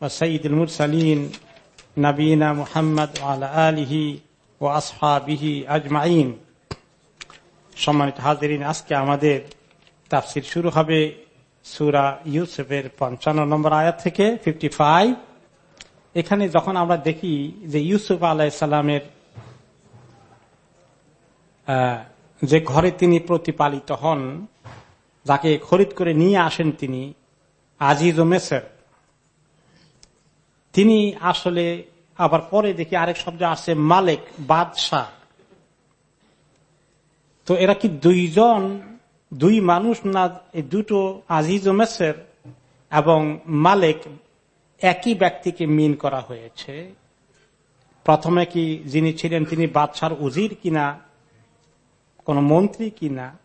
وسيد المرسلين نبينا محمد وعلى آله وأصحابه أجمعين সম্মানিত হাজিরিন আজকে আমাদের তাফসির শুরু হবে সুরা ইউসুফের পঞ্চান্ন নম্বর আয়াত থেকে ফিফটি ফাইভ এখানে যখন আমরা দেখি যে ইউসুফ আলাহিসাল্লামের যে ঘরে তিনি প্রতিপালিত হন যাকে খরিদ করে নিয়ে আসেন তিনি আজিজ ও মেসের তিনি আসলে আবার পরে দেখি আরেক শব্দ আছে মালিক, বাদশাহ। তো এরা কি দুইজন, দুই মানুষ না দুটো আজিজ মেসের এবং মালিক একই ব্যক্তিকে মিন করা হয়েছে? প্রথমে কি যিনি ছিলেন তিনি বাদশার উজির কিনা, কোন মন্ত্রী কিনা?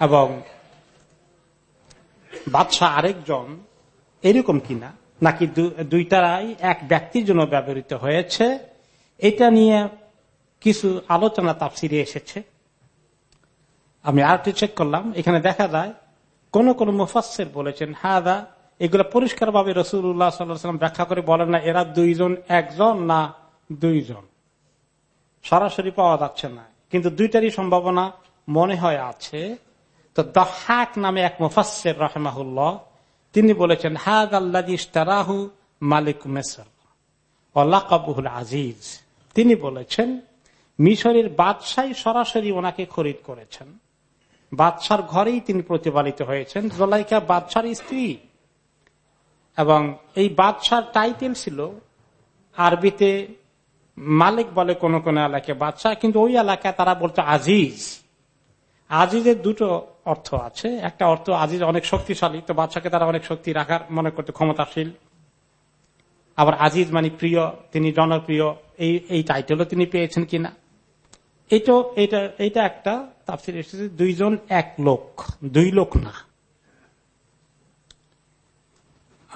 এবং বাদশাহ আরেকজন এরকম কিনা? নাকি দুইটারাই এক ব্যক্তির জন্য ব্যবহৃত হয়েছে। এটা নিয়ে কিছু আলোচনা তাফসিরে এসেছে। আমি আরেকটি চেক করলাম। এখানে দেখা যায়, কোন কোন মুফাসের বলেছেন হ্যাঁ হাদা, এগুলো পরিষ্কার ভাবে রসুল্লাহ সাল্লাম ব্যাখ্যা করে বলেন না, এরা দুইজন একজন না দুইজন। সরাসরি পাওয়া যাচ্ছে না। কিন্তু দুইটারই সম্ভাবনা মনে হয় আছে। তো দহাক নামে এক মুফাসের রহমাহুল্লাহ তিনি বলেছেন, হাদ আল্লাহু মালিক মেসর অল্লাকাবুল আজিজ। তিনি বলেছেন, মিশরের বাদশাহ সরাসরি ওনাকে খরিদ করেছেন। বাদশার ঘরেই তিনি প্রতিপালিত হয়েছেন, জোলাইকা বাদশার স্ত্রী। এবং এই বাদশার টাইটেল ছিল, আরবিতে মালিক বলে কোন কোন এলাকায় বাদশাহ, কিন্তু ওই এলাকায় তারা বলতো আজিজ। আজিজের দুটো অর্থ আছে। একটা অর্থ আজিজ অনেক শক্তিশালী, তো বাদশাকে তারা অনেক শক্তি রাখার, মনে করতে ক্ষমতাশীল। আবার আজিজ মানে প্রিয়, তিনি জনপ্রিয়, এই এই টাইটেলও তিনি পেয়েছেন কিনা। এইটা এটা এইটা একটা তাফসির এসেছে, দুইজন এক লোক, দুই লোক না।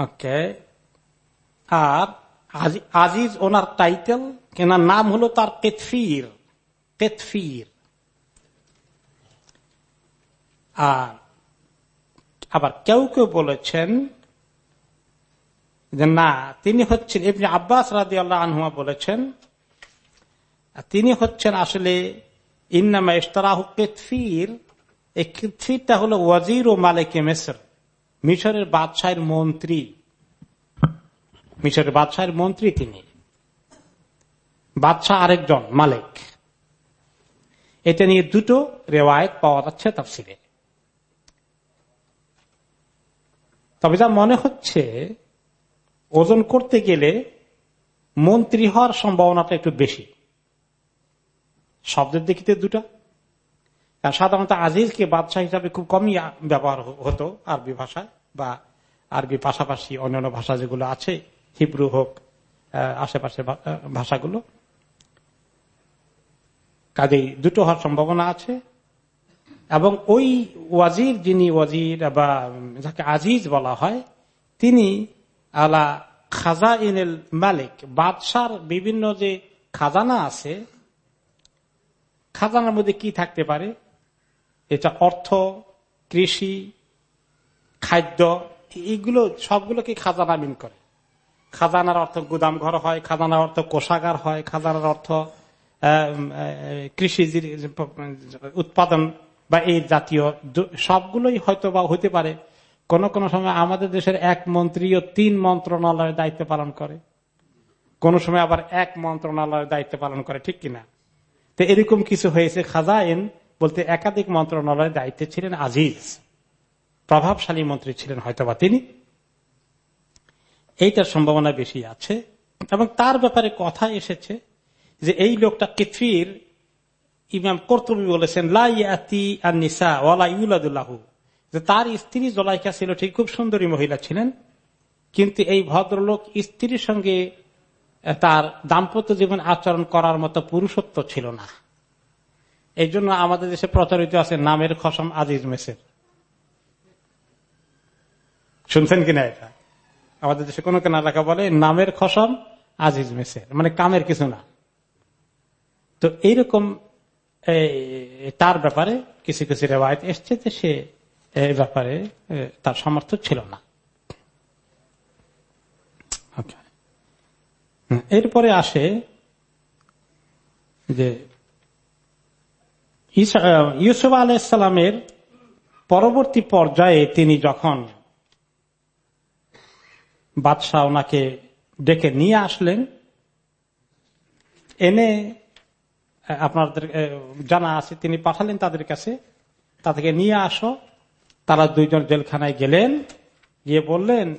ওকে। আর আজিজ ওনার টাইটেল, কেনার নাম হলো তার কেতফির কেতফির আর আবার কেউ কেউ বলেছেন যে না, তিনি হচ্ছেন এমনি আব্বাস রাজি আল্লাহ আনহুমা বলেছেন, তিনি হচ্ছেন আসলে ইন্নামা ইস্তারাহ কেতফির, এই কেতফিরটা হলো ওয়াজির ও মালিকে মেসর, মিশরের বাদশাহের মন্ত্রী। মিশরের বাদশাহের মন্ত্রী তিনি। বাদশাহ আরেকজন মালিক। এটা নিয়ে দুটো রেওয়ায়ত পাওয়া যাচ্ছে তাফসিরে। তবে যা মনে হচ্ছে, ওজন করতে গেলে মন্ত্রী হওয়ার সম্ভাবনাটা একটু বেশি। শব্দের দেখিতে দুটা। সাধারণত আজিজকে বাদশাহ হিসাবে খুব কমই ব্যবহার হতো আরবি ভাষায় বা আরবি পাশাপাশি অন্যান্য ভাষা যেগুলো আছে, হিব্রু হোক আশেপাশে ভাষাগুলো। কাজেই দুটো হওয়ার সম্ভাবনা আছে। এবং ওই ওয়াজির, যিনি ওয়াজির বা যাকে আজিজ বলা হয়, তিনি আলা খাজা ইনেল মালিক, বাদশার বিভিন্ন যে খাজানা আছে, খাজানার মধ্যে কি থাকতে পারে? এটা অর্থ, কৃষি, খাদ্য, এইগুলো সবগুলোকে খাজানা মিন করে। খাজানার অর্থ গুদাম ঘর হয়, খাজানার অর্থ কোষাগার হয়, খাজানার অর্থ কৃষি উৎপাদন বা এই জাতীয় সবগুলোই হয়তো বা হইতে পারে। কোন কোন সময় আমাদের দেশের এক মন্ত্রীও তিন মন্ত্রণালয়ের দায়িত্ব পালন করে। কোন সময় আবার এক মন্ত্রণালয়ের দায়িত্ব পালন করে, ঠিক কিনা? তো এরকম কিছু হয়েছে। খাজাইন বলতে একাধিক মন্ত্রণালয়ের দায়িত্বে ছিলেন আজিজ। প্রভাবশালী মন্ত্রী ছিলেন হয়তোবা তিনি। এইটার সম্ভাবনা বেশি আছে। এবং তার ব্যাপারে কথা এসেছে যে এই লোকটা কেফির ইমাম কর্তবী বলেছেন ইউলাদুল্লাহ যে তার স্ত্রী জলাইকা ছিল, ঠিক খুব সুন্দরী মহিলা ছিলেন, কিন্তু এই ভদ্রলোক স্ত্রীর সঙ্গে তার দাম্পত্য জীবন আচরণ করার মতো পুরুষত্ব ছিল না। এই জন্য আমাদের দেশে প্রচারিত আছে নামের খসম আজিজ মেসের। শুনছেন কিনা এটা? আমাদের দেশে কোনো কেনা লেখা বলে নামের খসম আজিজ মেসের মানে কামের কিছু না। তো এইরকম তার ব্যাপারে কিছু কিছু রেওয়ায়ত এসছে যে সে এই ব্যাপারে তার সামর্থ্য ছিল না। এরপরে আসে যে ইউসুফ আলাইসালামের পরবর্তী পর্যায়ে তিনি যখন বাদশাহ ওনাকে ডেকে নিয়ে আসলেন এনে আপনাদের জানা আছে, তিনি পাঠালেন তাদের কাছে। তাদেরকে নিয়ে আসো। তারা দুইজন জেলখানায় গেলেন। গিয়ে বললেন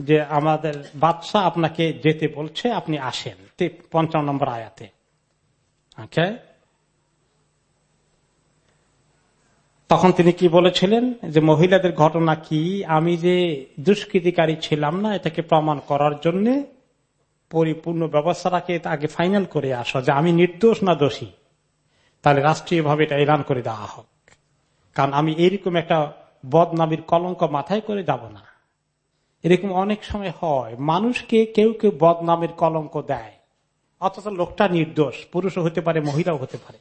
যে, আমাদের বাদশাহ আপনাকে যেতে বলছে, আপনি আসেন। পঞ্চান্ন নম্বর আয়াতে। তখন তিনি কি বলেছিলেন? যে, মহিলাদের ঘটনা কি? আমি যে দুষ্কৃতিকারী ছিলাম না, এটাকে প্রমাণ করার জন্য পরিপূর্ণ ব্যবস্থাটাকে আগে ফাইনাল করে আসো, যে আমি নির্দোষ না দোষী। তাহলে রাষ্ট্রীয়ভাবে এটা এলান করে দেওয়া হোক। কারণ আমি এরকম একটা বদনামির কলঙ্ক মাথায় করে যাব না। এরকম অনেক সময় হয়, মানুষকে কেউ কেউ বদনামের কলঙ্ক দেয়। অথচ লোকটা নির্দোষ, পুরুষও হতে পারে, মহিলাও হতে পারে।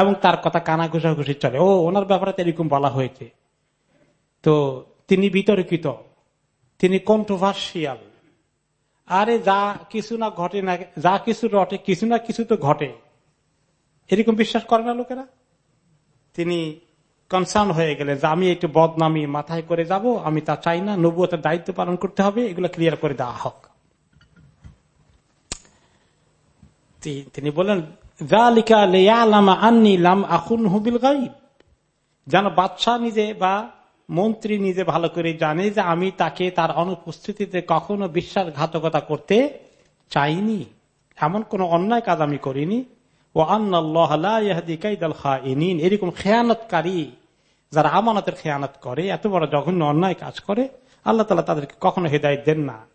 এবং তার কথা কানা ঘুষাঘুষি চলে। ও, ওনার ব্যাপারে এরকম বলা হয়েছে। তো তিনি বিতর্কিত, তিনি কন্ট্রোভার্সিয়াল আরে যা কিছু না ঘটে না, যা কিছু রটে, কিছু না কিছু তো ঘটে। এরকম বিশ্বাস করে না লোকেরা? তিনি কনসার্ন হয়ে গেলে যে আমি একটু বদনামি মাথায় করে যাব, আমি তা চাই না, নবুয়তের দায়িত্ব পালন করতে হবে, এগুলো ক্লিয়ার করে দেওয়া হোক। তিনি বলেন যা লিখা যেন বাদশাহ নিজে বা মন্ত্রী নিজে ভালো করে জানে যে আমি তাকে তার অনুপস্থিতিতে কখনো বিশ্বাসঘাতকতা করতে চাইনি। এমন কোন অন্যায় কাজ আমি করিনি। ও এরকম খেয়ানতকারী যারা আমানতের খেয়ানত করে, এত বড় জঘন্য অন্যায় কাজ করে, আল্লাহ তালা তাদেরকে কখনো হেদায়ত দেন না।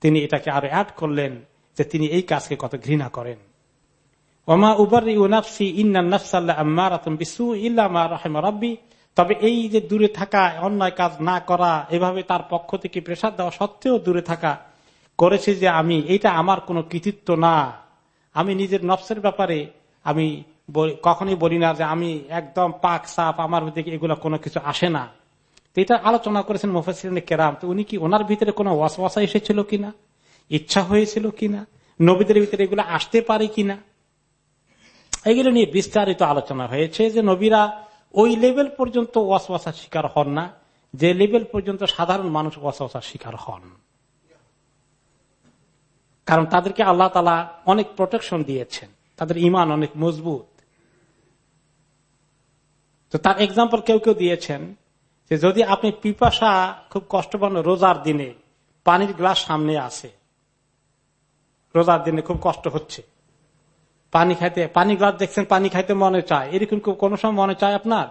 তিনি এটাকে আরও অ্যাড করলেন যে তিনি এই কাজকে কত ঘৃণা করেন। ওমা উবার ইউনাফসি রব্বি। তবে এই যে দূরে থাকা, অন্যায় কাজ না করা, এভাবে তার পক্ষ থেকে প্রেশার দেওয়া সত্ত্বেও দূরে থাকা, করেছে যে আমি এটা আমার কোনো কৃতিত্ব না। আমি নিজের নফসের ব্যাপারে আমি কখনই বলি না যে আমি একদম পাক সাপ, আমার দিকে এগুলো কোনো কিছু আসে না। এটা আলোচনা করেছেন মুফাসিন কেরাম। তো উনি কি ওনার ভিতরে কোনো ওয়াসওয়াসা এসেছিল কিনা? ইচ্ছা হয়েছিল কিনা? নবীদের ভিতরে এগুলো আসতে পারে কিনা? এগুলো নিয়ে বিস্তারিত আলোচনা হয়েছে যে নবীরা ওই লেভেল পর্যন্ত ওয়াসওয়াসার শিকার হন না। যে লেভেল পর্যন্ত সাধারণ মানুষ ওয়াসওয়াসার শিকার হন। কারণ তাদেরকে আল্লাহ তালা অনেক প্রোটেকশন দিয়েছেন। তাদের ইমান অনেক মজবুত। তো তার এক্সাম্পল কেউ কেউ দিয়েছেন যে যদি আপনি পিপাসা, খুব কষ্ট পান রোজার দিনে পানির গ্লাস সামনে আসে, রোজার দিনে খুব কষ্ট হচ্ছে পানি খাইতে, পানি গ্লাস দেখছেন পানি খাইতে মনে চায়। এরকম কোন সময় মনে চায় আপনার?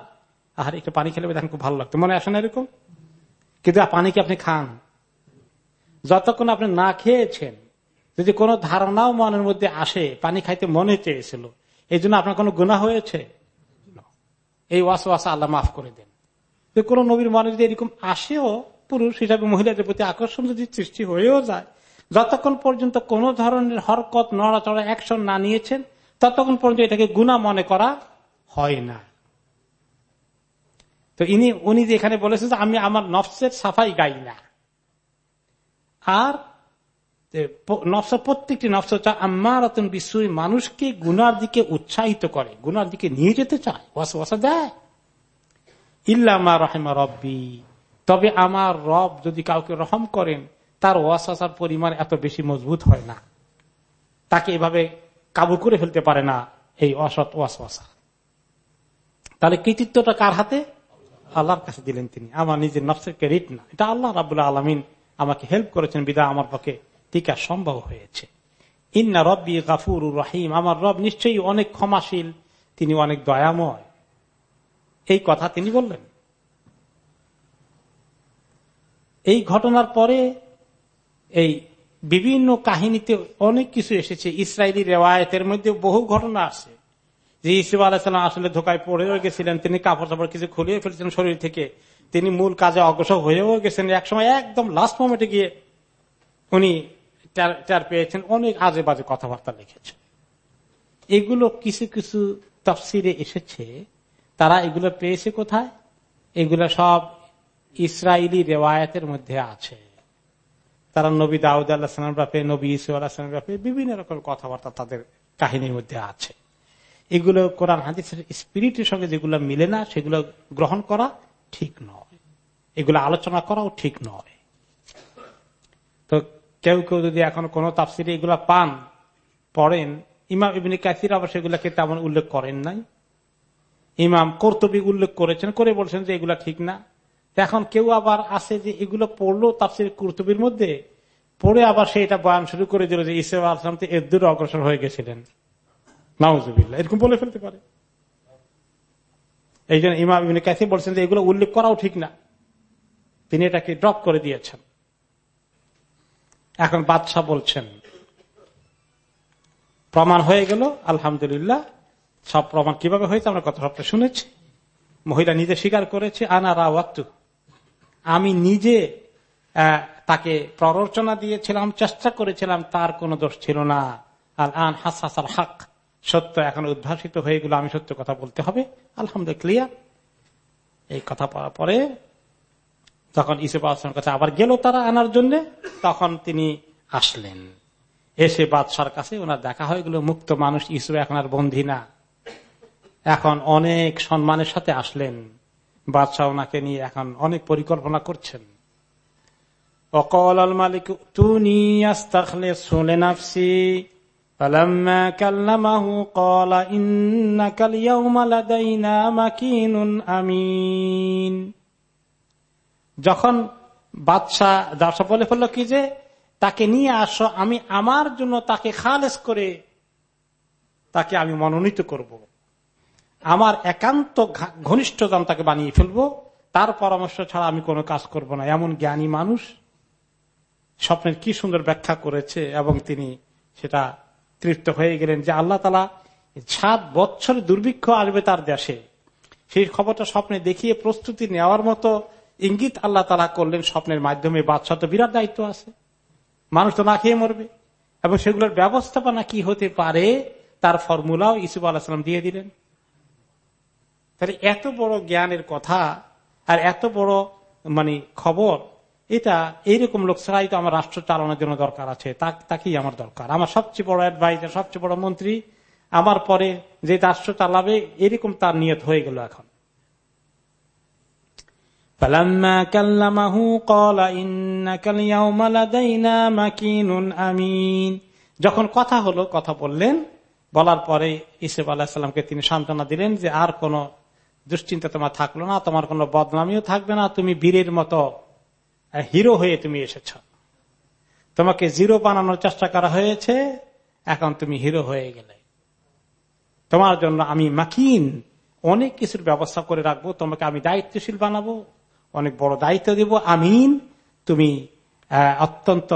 আর একটু পানি খেলে দেখেন খুব ভালো লাগতো। মনে আসে না এরকম? কিন্তু পানি কি আপনি খান? যতক্ষণ আপনি না খেয়েছেন, যদি কোনো ধারণাও মনের মধ্যে আসে, পানি খাইতে মনে চেয়েছিল, এই জন্য আপনার কোনো গুণা হয়েছে? এই ওয়াস ওয়াসা আল্লাহ মাফ করে দেন। কোন নবীর মনে যদি এরকম আসেও, পুরুষ হিসাবে মহিলাদের প্রতি আকর্ষণ যদি সৃষ্টি হয়েও যায়, যতক্ষণ পর্যন্ত কোন ধরনের হরকত, নড়াচড়া অ্যাকশন না নিয়েছেন ততক্ষণ পর্যন্ত এটাকে গুণা মনে করা হয় না। তো ইনি, উনি যে এখানে বলেছেন যে আমি আমার নফসের সাফাই গাই না। আর নফস প্রত্যেকটি নফস বিশ্বই মানুষকে গুনার দিকে উৎসাহিত করে, গুনার দিকে নিয়ে যেতে চায় ওয়াসা ওয়াসা দেয় ইল্লামা রহেমা রব্বি। তবে আমার রব যদি কাউকে রহম করেন, তার ওয়াসার পরিমাণ এত বেশি মজবুত হয় না। তাকে এভাবে কাবু করে ফেলতে পারে না এই অসৎ ওয়াসওয়াসা। তাহলে কৃতিত্বটা কার হাতে? আল্লাহর কাছে দিলেন তিনি। আমার নিজের নফসের ক্রেডিট না। এটা আল্লাহ রাবুল্লাহ আলমিন আমাকে হেল্প করেছেন বিদা আমার পক্ষে টিকা সম্ভব হয়েছে। ইন্না রব্বি গাফুর রাহিম। আমার রব নিশ্চয়ই অনেক ক্ষমাশীল, তিনি অনেক দয়াময়। এই কথা তিনি বললেন। এই ঘটনার পরে এই বিভিন্ন কাহিনীতে অনেক কিছু এসেছে। ইসরায়েলি রেওয়ায়তের মধ্যে বহু ঘটনা আছে। যে ইসুফ আলাহিসাল্লাম আসলে ধোকায় পড়েও গেছিলেন, তিনি কাপড় চাপড় কিছু খুলিয়ে ফেলেছেন শরীর থেকে। তিনি মূল কাজে অগ্রসর হয়েও গেছেন। একসময় একদম লাস্ট মোমেন্টে গিয়ে উনি চার পেয়েছেন, অনেক আজে বাজে কথাবার্তা লিখেছেন। এগুলো কিছু কিছু তফসিরে এসেছে। তারা এগুলো পেয়েছে কোথায়? এগুলো সব ইসরায়েলি রেওয়ায়তের মধ্যে আছে। তারা নবী দাউদ আল্লাহ আল্লাহামের ব্যাপারে, নবী ইসু আল্লাহ আল্লাহামের ব্যাপারে বিভিন্ন রকম কথাবার্তা তাদের কাহিনীর মধ্যে আছে। এগুলো কোরআন হাদিসের স্পিরিটের সঙ্গে যেগুলো মিলে না, সেগুলো গ্রহণ করা ঠিক নয়। এগুলো আলোচনা করাও ঠিক নয়। তো কেউ কেউ যদি এখন কোন তাফসিরে এগুলা পান, পড়েন, ইমাম ইবিনী কাসির আবার সেগুলাকে তেমন উল্লেখ করেন নাই। ইমাম কর্তবী উল্লেখ করেছেন, করে বলছেন যে এগুলা ঠিক না। এখন কেউ আবার আছে যে এগুলো পড়ল তাফসির কর্তবীর মধ্যে, পড়ে আবার সে এটা বয়ান শুরু করে দিল যে ইসে আসলাম তো এর দূরে অগ্রসর হয়ে গেছিলেন। নাউজুবিল্লা এরকম বলে ফেলতে পারে। এই জন্য ইমাম কাসি বলছেন যে এগুলো উল্লেখ করাও ঠিক না। তিনি এটাকে ড্রপ করে দিয়েছেন। এখন বাদশাহ বলছেন, প্রমাণ হয়ে গেল, আলহামদুলিল্লাহ, সব প্রমাণ কীভাবে হয়েছে আমরা কথা সবটা শুনেছি। মহিলা নিজে স্বীকার করেছে, আনা রাওয়াত্তু আমি নিজে তাকে প্ররোচনা দিয়েছিলাম, চেষ্টা করেছিলাম, তার কোনো দোষ ছিল না। আল আন হাস হাসাল হাক সত্য এখন উদ্ভাসিত হয়ে গেল, আমি সত্য কথা বলতে হবে। আলহামদুলিল্লাহ ক্লিয়ার এই কথা পড়ার পরে তখন ইসুফ আসলামের কাছে আবার গেল তারা আনার জন্য, তখন তিনি আসলেন। এসে বাদশার কাছে ওনার দেখা হয়ে গেল, মুক্ত মানুষ ইসুফ এখন আর বন্ধি না। এখন অনেক সম্মানের সাথে আসলেন। বাদশাহ ওনাকে নিয়ে এখন অনেক পরিকল্পনা করছেন অকল আল মালিক, তুনি আস্তাখলে শুনে নাফসি যখন বাদশাহ দাসা বলে ফেলল কি যে, তাকে নিয়ে আসো, আমি আমার জন্য তাকে খালেস করে, তাকে আমি মনোনীত করব। আমার একান্ত ঘনিষ্ঠজন তাকে বানিয়ে ফেলব। তার পরামর্শ ছাড়া আমি কোনো কাজ করব না। এমন জ্ঞানী মানুষ স্বপ্নের কি সুন্দর ব্যাখ্যা করেছে এবং তিনি সেটা তৃপ্ত হয়ে গেলেন যে আল্লাহ তালা সাত বছর দুর্ভিক্ষ আসবে তার দেশে। সেই খবরটা স্বপ্নে দেখিয়ে প্রস্তুতি নেওয়ার মতো ইঙ্গিত আল্লাহ তালা করলেন স্বপ্নের মাধ্যমে। বাদশাহ তো বিরাট দায়িত্ব আছে। মানুষ তো না খেয়ে মরবে। এবং সেগুলোর ব্যবস্থাপনা কি হতে পারে তার ফর্মুলাও ইসুফ আলাহাম দিয়ে দিলেন। তাহলে এত বড় জ্ঞানের কথা আর এত বড় মানে খবর, এটা এইরকম লোক ছাড়াই তো আমার রাষ্ট্র চালানোর জন্য দরকার আছে। তাকেই আমার দরকার। আমার সবচেয়ে বড় অ্যাডভাইজার সবচেয়ে বড় মন্ত্রী, আমার পরে যে রাষ্ট্র চালাবে, এরকম তার নিয়ত হয়ে গেল এখন। যখন কথা হলো, কথা বললেন, বলার পরে ইসেফ আলাহিসাল্লামকে তিনি সান্ত্বনা দিলেন যে আর কোন দুশ্চিন্তা তোমার থাকল না, তোমার কোনো বদনামিও থাকবে না, তুমি বীরের মতো হিরো হয়ে তুমি এসেছ। তোমাকে জিরো বানানোর চেষ্টা করা হয়েছে, এখন তুমি হিরো হয়ে গেলে। তোমার জন্য আমি মাকিন, অনেক কিছুর ব্যবস্থা করে রাখব, তোমাকে আমি দায়িত্বশীল বানাবো, অনেক বড় দায়িত্ব দেব, আমিন, তুমি অত্যন্ত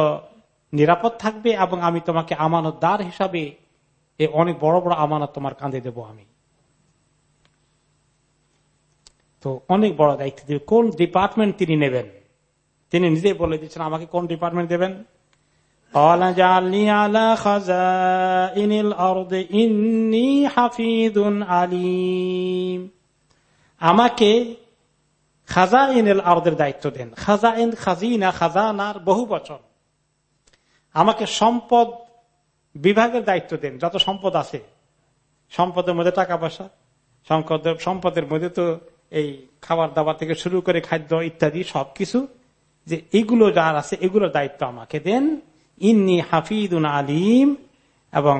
নিরাপদ থাকবে এবং আমি তোমাকে আমানত দ্বার হিসাবে অনেক বড় বড় আমানত তোমার কাঁধে দেব আমি। তো অনেক বড় দায়িত্ব দেবে। কোন ডিপার্টমেন্ট তিনি নেবেন? তিনি নিজে বলে দিচ্ছেন, আমাকে কোন ডিপার্টমেন্ট দেবেন? আমাকে খাজা ইনেল আরদের দায়িত্ব দেন। খাজা ইন খাজিনা খাজানার বহু বছর আমাকে সম্পদ বিভাগের দায়িত্ব দেন, যত সম্পদ আছে। সম্পদের মধ্যে টাকা পয়সা সম্পদের মধ্যে তো এই খাবার দাবার থেকে শুরু করে খাদ্য ইত্যাদি সবকিছু যে এগুলো যার আছে, এগুলোর দায়িত্ব আমাকে দেন। ইন্নি হাফিদুন আলিম এবং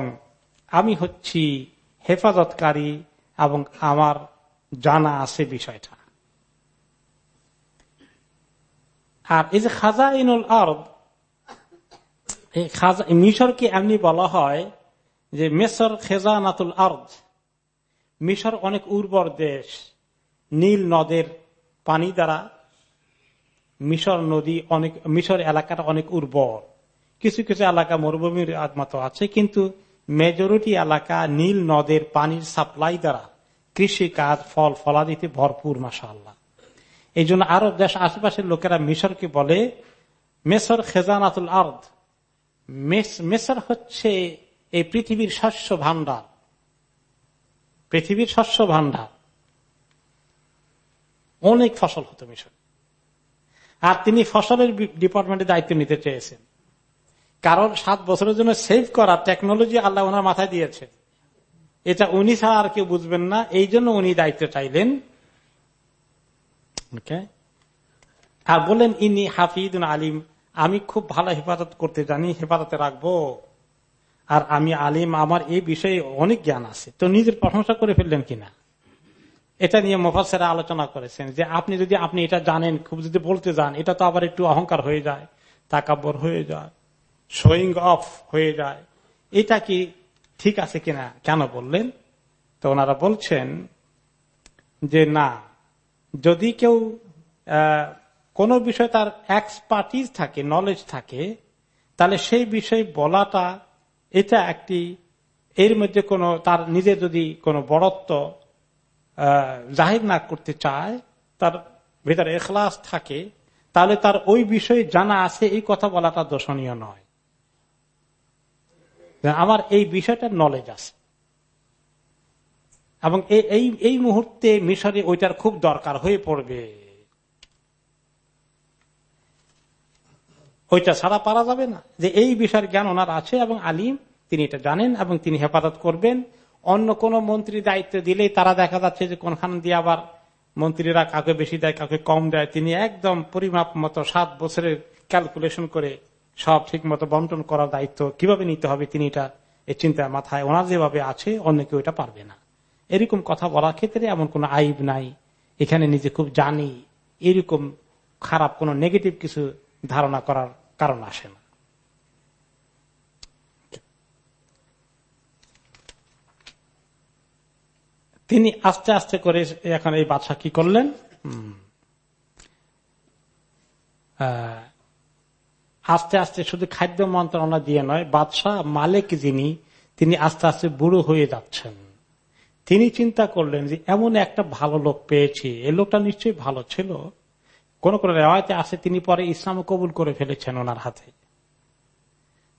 আমি হচ্ছি হেফাজতকারী এবং আমার জানা আছে বিষয়টা। আর এই যে খাজা ইনুল আরব মিশরকে এমনি বলা হয় যে মেসর খেজানাতুল আর্দ। মিশর অনেক উর্বর দেশ। নীল নদের পানি দ্বারা মিশর নদী অনেক, মিশর এলাকাটা অনেক উর্বর। কিছু কিছু এলাকা মরুভূমির মতো আছে, কিন্তু মেজরিটি এলাকা নীল নদের পানির সাপ্লাই দ্বারা কৃষি কাজ ফল, ফলাদিতে ভরপুর মাসা এই জন্য আরব দেশ আশেপাশের লোকেরা মিশরকে বলে মেসর খেজানাতুল আর্দ। মেসর হচ্ছে এই পৃথিবীর শস্য ভান্ডার পৃথিবীর শস্য ভান্ডার অনেক ফসল হতো মিশর। আর তিনি ফসলের ডিপার্টমেন্টে দায়িত্ব নিতে চেয়েছেন। কারণ সাত বছরের জন্য সেভ করা টেকনোলজি আল্লাহ ওনার মাথায় দিয়েছে। এটা উনি ছাড়া আর কেউ বুঝবেন না। এই জন্য উনি দায়িত্ব চাইলেন। আর বললেন, ইনি হাফিদ আলিম। আমি খুব ভালো হেফাজত করতে জানি, হেফাজতে রাখব। আর আমি আলিম, আমার এই বিষয়ে অনেক জ্ঞান আছে। তো নিজের প্রশংসা করে ফেললেন কিনা? এটা নিয়ে মোফাসেরা আলোচনা করেছেন যে আপনি যদি, আপনি এটা জানেন, খুব যদি বলতে যান, এটা তো আবার একটু অহংকার হয়ে যায়, তাকাব্বর হয়ে যায় শোয়িং অফ হয়ে যায়। এটা কি ঠিক আছে কিনা কেন বললেন? তো ওনারা বলছেন যে না, যদি কেউ কোন বিষয়ে তার এক্সপার্টিস থাকে নলেজ থাকে, তাহলে সেই বিষয়ে বলাটা, এটা একটি, এর মধ্যে কোন, তার নিজে যদি কোনো বড়ত্ব জাহির না করতে চায়, তার ভেতরে এখলাস থাকে, তাহলে তার ওই বিষয়ে জানা আছে, এই কথা বলাটা দোষণীয় নয়। আমার এই বিষয়টার নলেজ আছে। এবং এই এই মুহূর্তে মিশরে ওইটার খুব দরকার হয়ে পড়বে। ওইটা ছাড়া পারা যাবে না। যে এই বিষয়ের জ্ঞান ওনার আছে এবং আলিম, তিনি এটা জানেন এবং তিনি হেফাজত করবেন। অন্য কোন মন্ত্রী দায়িত্ব দিলেই তারা দেখা যাচ্ছে যে কোনখান দিয়ে আবার মন্ত্রীরা কাউকে বেশি দেয়, কাউকে কম দেয়। তিনি একদম পরিমাপ মতো সাত বছরের ক্যালকুলেশন করে সব ঠিক মতো বন্টন করার দায়িত্ব কীভাবে নিতে হবে তিনি এটা এই চিন্তা মাথায়। ওনার যেভাবে আছে, অন্য কেউ এটা পারবে না। এরকম কথা বলার ক্ষেত্রে এমন কোন আইব নাই। এখানে নিজে খুব জানি এরকম খারাপ কোন নেগেটিভ কিছু ধারণা করার কারণ আসে না। তিনি আস্তে আস্তে করে এখন এই বাদশাহ কি করলেন? আস্তে আস্তে শুধু খাদ্য মন্ত্রণা দিয়ে নয়, বাদশাহ মালিক যিনি, তিনি আস্তে আস্তে বুড়ো হয়ে যাচ্ছেন। তিনি চিন্তা করলেন যে এমন একটা ভালো লোক পেয়েছি, এই লোকটা নিশ্চয়ই ভালো ছিল। কোন কোন রেওয়ায়তে আছে, তিনি পরে ইসলাম কবুল করে ফেলেছেন ওনার হাতে।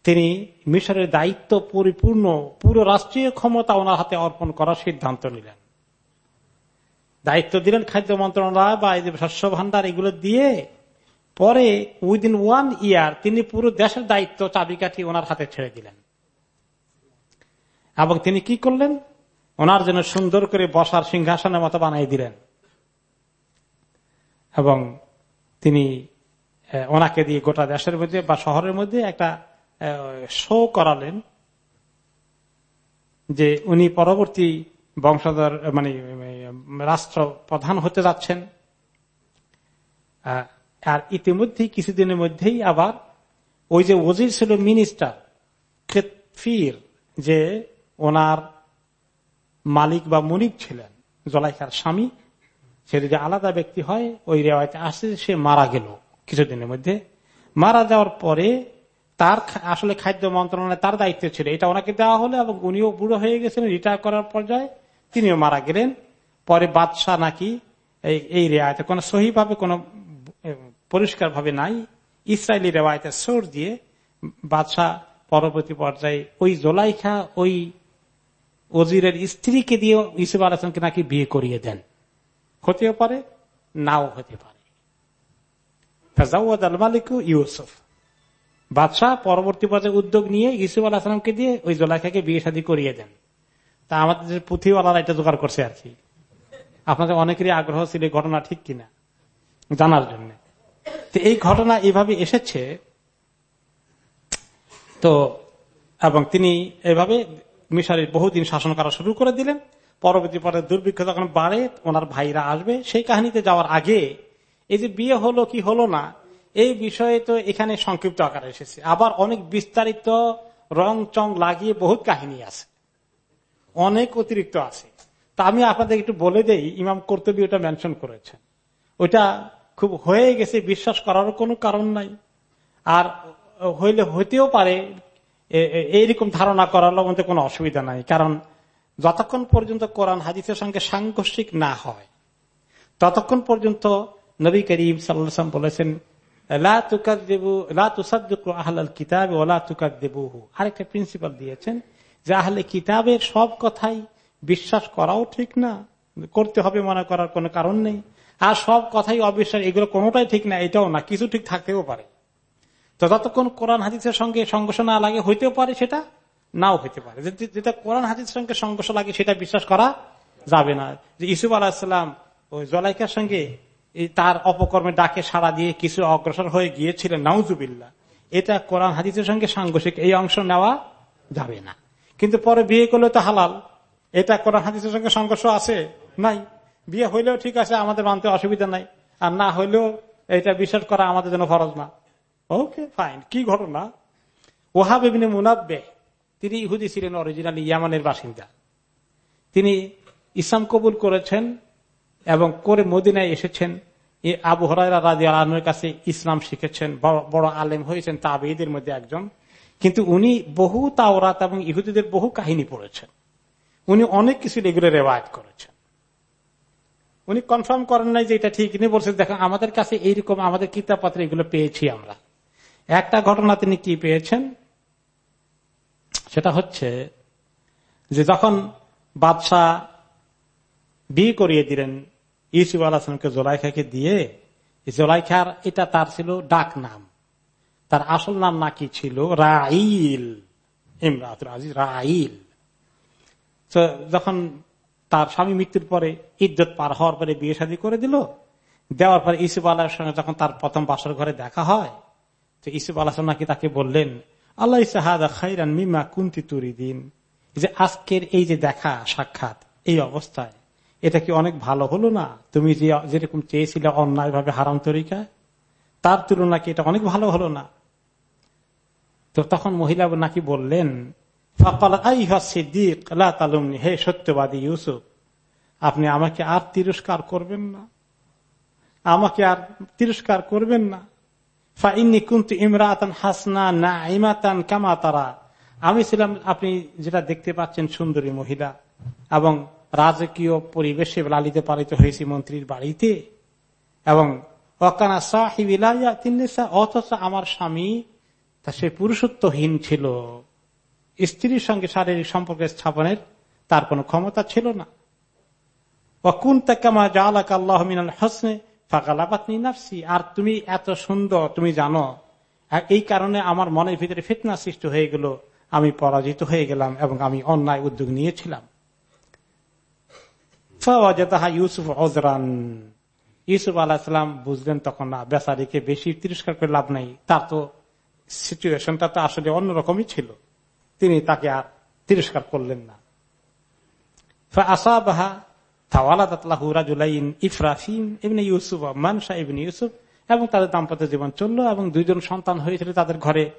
তিনি মিশরের দায়িত্ব পরিপূর্ণ, পুরো রাষ্ট্রীয় ক্ষমতা ওনার হাতে অর্পণ করার সিদ্ধান্ত নিলেন। দায়িত্ব দিলেন খাদ্য মন্ত্রণালয় বা এই যে শস্য ভান্ডার এগুলো দিয়ে, পরে উইদিন ওয়ান ইয়ার তিনি পুরো দেশের দায়িত্ব চাবিকাঠি ওনার হাতে ছেড়ে দিলেন। এবং তিনি কি করলেন? ওনার জন্য সুন্দর করে বসার সিংহাসনের মতো বানাই দিলেন। এবং তিনি ওনাকে দিয়ে গোটা দেশের মধ্যে বা শহরের মধ্যে একটা শো করালেন যে উনি পরবর্তী বংশধর মানে রাষ্ট্র প্রধান হতে যাচ্ছেন। আর ইতিমধ্যে কিছুদিনের মধ্যেই আবার ওই যে ওজির ছিল মিনিস্টার ফির যে ওনার মালিক বা মনিক ছিলেন জলাইকার স্বামী, সে যদি আলাদা ব্যক্তি হয়, ওই রেওয়ায়তে আসে, সে মারা গেল কিছুদিনের মধ্যে। মারা যাওয়ার পরে তার আসলে খাদ্য মন্ত্রণালয় তার দায়িত্ব ছিল। এটা ওনাকে দেওয়া হলো এবং উনিও বুড়ো হয়ে গেছেন, রিটায়ার করার পর্যায়ে তিনিও মারা গেলেন। পরে বাদশাহ নাকি এই রেওয়ায়তে কোন সহিভাবে, কোন পরিষ্কার ভাবে নাই। ইসরায়েলি রেওয়ায়তে সোর দিয়ে বাদশাহ পরবর্তী পর্যায়ে ওই জোলাইখা, ওই ওজিরের স্ত্রীকে দিয়ে ইসুফ আলাহামকে নাকি বিয়ে করিয়ে দেন। হতেও পারে, নাও হতে পারে। মালিকু ইউসুফ। বাদশাহ পরবর্তী পর্যায়ে উদ্যোগ নিয়ে ইসুফ আলাহামকে দিয়ে ওই জোলাইখাকে বিয়ে শাদী করিয়ে দেন। তা আমাদের পুঁথিওয়ালারা এটা জোগাড় করছে আর কি। আপনাদের অনেকেরই আগ্রহ ছিল ঘটনা ঠিক কিনা, জানার জন্য। এই ঘটনা এইভাবে এসেছে, তো, এবং তিনি এভাবে মিশরের বহুদিন শাসন করা শুরু করে দিলেন। পরবর্তী পরে দুর্ভিক্ষ যখন বাড়ে, ওনার ভাইরা আসবে। সেই কাহিনীতে যাওয়ার আগে এই যে বিয়ে হলো কি হলো না, এই বিষয়ে তো এখানে সংক্ষিপ্ত আকারে এসেছে। আবার অনেক বিস্তারিত রং চং লাগিয়ে বহুত কাহিনী আছে। অনেক অতিরিক্ত আছে। তা আমি আপনাদের একটু বলে দেই, ইমাম কর্তব্য ওটা মেনশন করেছেন। ওইটা খুব হয়ে গেছে, বিশ্বাস করারও কোনো কারণ নাই। আর হইলে হইতেও পারে এইরকম ধারণা করার মধ্যে কোনো অসুবিধা নাই। কারণ যতক্ষণ পর্যন্ত কোরআন হাদিসের সঙ্গে সাংঘর্ষিক না হয়, ততক্ষণ পর্যন্ত নবী করিম সাল্লাম বলেছেন আরেকটা প্রিন্সিপাল দিয়েছেন যে, আহলে কিতাবের সব কথাই বিশ্বাস করাও ঠিক না, করতে হবে মনে করার কোনো কারণ নেই। আর সব কথাই অবিশ্বাস, এগুলো কোনোটাই ঠিক না, এটাও না, কিছু ঠিক থাকতেও পারে। তো যতক্ষণ কোরআন হাদিসের সঙ্গে সংঘর্ষ না লাগে, হইতেও পারে সেটা, নাও হইতে পারে। যেটা কোরআন হাদিসের সঙ্গে সংঘর্ষ লাগে, সেটা বিশ্বাস করা যাবে না। যে ইসুফ আলাহিসাম ওই জলাইকার সঙ্গে তার অপকর্মে ডাকে সাড়া দিয়ে কিছু অগ্রসর হয়ে গিয়েছিলেন নাউজুবিল্লা এটা কোরআন হাদিসের সঙ্গে সাংঘর্ষিক, এই অংশ নেওয়া যাবে না। কিন্তু পরে বিয়ে করলে তো হালাল। এটা কোরআন হাদিসের সঙ্গে সংঘর্ষ আছে? নাই। বিয়ে হইলেও ঠিক আছে, আমাদের মানতে অসুবিধা নাই। আর না হইলেও এটা বিশ্বাস করা আমাদের জন্য ফরজ না। ওকে ফাইন কি ঘটনা? ওহাব এমনি মুনাব্বে তিনি ইহুদি ছিলেন অরিজিনালি ইয়ামানের বাসিন্দা। তিনি ইসলাম কবুল করেছেন এবং করে মদিনায় এসেছেন। আবু হরাইরা রাজি আলমের কাছে ইসলাম শিখেছেন। বড় আলেম হয়েছেন, তাবেদের মধ্যে একজন। কিন্তু উনি বহু তাওরাত এবং ইহুদিদের বহু কাহিনী পড়েছেন। উনি অনেক কিছু এগুলো রেওয়ায়ত করেছেন। উনি কনফার্ম করেন নাই যে এটা ঠিক। তিনি বলছেন দেখেন আমাদের কাছে এইরকম আমাদের কিতাবপত্রে এগুলো পেয়েছি আমরা। একটা ঘটনা তিনি কি পেয়েছেন? সেটা হচ্ছে যে যখন বাদশাহ বিয়ে করিয়ে দিলেন ইউসুফ আলাহামকে জোলাইখাকে দিয়ে জোলাইখার এটা তার ছিল ডাক নাম। তার আসল নাম নাকি ছিল রাইল ইমরাত রাইল তো যখন তার স্বামী মৃত্যুর পরে ইজ্জত পার হওয়ার পরে বিয়ে শাদী করে দিল, দেওয়ার পরে ইসুফ আল্লাহর সঙ্গে যখন তার প্রথম বাসর ঘরে দেখা হয়, তো ইসুফ আল্লাহ নাকি তাকে বললেন, আল্লাহ ইসাহাদা খাইরান মিমা কুন্তি তুরি দিন যে আজকের এই যে দেখা, সাক্ষাৎ, এই অবস্থায়, এটা কি অনেক ভালো হলো না? তুমি যে, যেরকম চেয়েছিলে অন্যায় ভাবে হারাম তরিকা, তার তুলনা কি এটা অনেক ভালো হলো না? তো তখন মহিলা নাকি বললেন ফকাল আইহা সিদ্দিক তালুমনি, হে সত্যবাদী ইউসুফ, আপনি আমাকে আর তিরস্কার করবেন না। আমাকে আর তিরস্কার করবেন না। ফাইনি কুন্তু ইমরাতান হাসনা না ইমাতান কামা তারা। আমি ছিলাম, আপনি যেটা দেখতে পাচ্ছেন, সুন্দরী মহিলা এবং রাজকীয় পরিবেশে লালিত পালিত হয়েছি মন্ত্রীর বাড়িতে এবং অকানা সাহিবিলা অথচ আমার স্বামী তা সে পুরুষত্বহীন ছিল। স্ত্রীর সঙ্গে শারীরিক সম্পর্ক স্থাপনের তার কোনো ক্ষমতা ছিল না। অকুন তাকামা জালাক আল্লাহ মিনাল হসনে আর তুমি এত সুন্দর, তুমি জানো, এই কারণে আমার মনের ভিতরে ফিতনা সৃষ্টি হয়ে গেল, আমি পরাজিত হয়ে গেলাম এবং আমি অন্যায় উদ্যোগ নিয়েছিলাম। ইউসুফ অজরান ইউসুফ আলাহিসাম বুঝলেন তখন, না, বেচারিকে বেশি তিরস্কার করে লাভ নাই। তার তো সিচুয়েশনটা তো আসলে অন্যরকমই ছিল। তিনি তাকে আর তিরস্কার করলেন না। এবং তাদের দাম্পত্য জীবন এবং দুইজন সন্তান হয়েছিল তাদের ঘরে।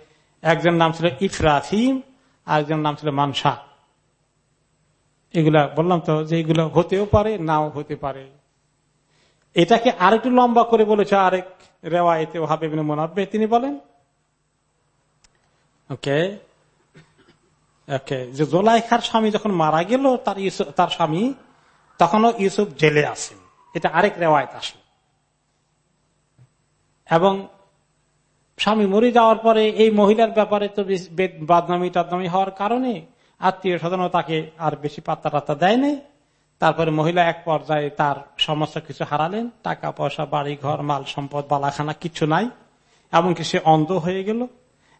একজন নাম ছিল ইফরাফিম নাম ছিল মানসা। এগুলা বললাম তো যে এগুলো হতেও পারে, নাও হতে পারে। এটাকে আরেকটু লম্বা করে বলেছে আরেক রেওয়া রেওয়ায়তে ওহাবে মোনাব্বে। তিনি বলেন ওকে যে জোলাইখার স্বামী যখন মারা গেল, তার ইউসুফ, তার স্বামী, তখনও ইউসুফ জেলে আসেন এটা আরেক রেওয়ায়ত আসে এবং স্বামী মরে যাওয়ার পরে এই মহিলার ব্যাপারে তো বাদনামি টাদনামি হওয়ার কারণে আত্মীয় স্বজন তাকে আর বেশি পাত্তা টাত্তা দেয়নি তারপরে মহিলা এক পর্যায়ে তার সমস্ত কিছু হারালেন। টাকা পয়সা, বাড়ি, ঘর, মাল, সম্পদ, বালাখানা কিছু নাই। এমনকি সে অন্ধ হয়ে গেল।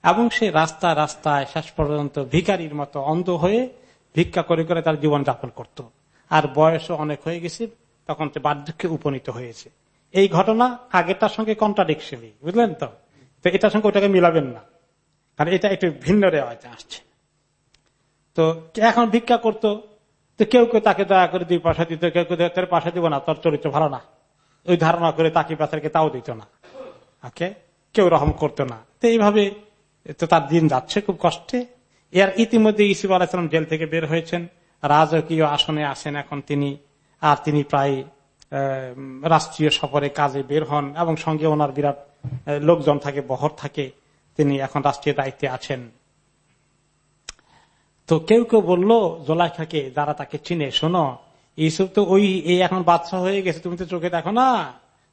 এবং সে রাস্তা রাস্তায় শেষ পর্যন্ত ভিকারির মতো অন্ধ হয়ে ভিক্ষা করে করে তার জীবন যাপন করত। আর বয়সও অনেক হয়ে গেছে, তখন সে বার্ধক্যে উপনীত হয়েছে। এই ঘটনা আগেরটার সঙ্গে কন্ট্রাডিকশনই বুঝলেন তো? তো এটার সঙ্গে ওটাকে মিলাবেন না। কারণ এটা একটু ভিন্ন রেওয়াজে আসছে। তো এখন ভিক্ষা করত, তো কেউ কেউ তাকে দয়া করে দুই পয়সা দিত, কেউ কেউ তোর পয়সা দিব না, তোর চরিত্র ভালো না। ওই ধারণা করে তাকে বেচারকে তাও দিত না। কেউ রহম করতো না। তো এইভাবে তো তার দিন যাচ্ছে খুব কষ্টে। এর ইতিমধ্যে ইসিব আলাইসালাম জেল থেকে বের হয়েছেন। রাজকীয় আসনে আসেন এখন তিনি। আর তিনি প্রায় রাষ্ট্রীয় সফরে কাজে বের হন এবং সঙ্গে ওনার বিরাট লোকজন থাকে, বহর থাকে। তিনি এখন রাষ্ট্রীয় দায়িত্বে আছেন। তো কেউ কেউ বলল, জোলাইখাকে যারা তাকে চিনে, শোনো, ইউসুফ তো ওই, এই এখন বাচ্চা হয়ে গেছে, তুমি তো চোখে দেখো না।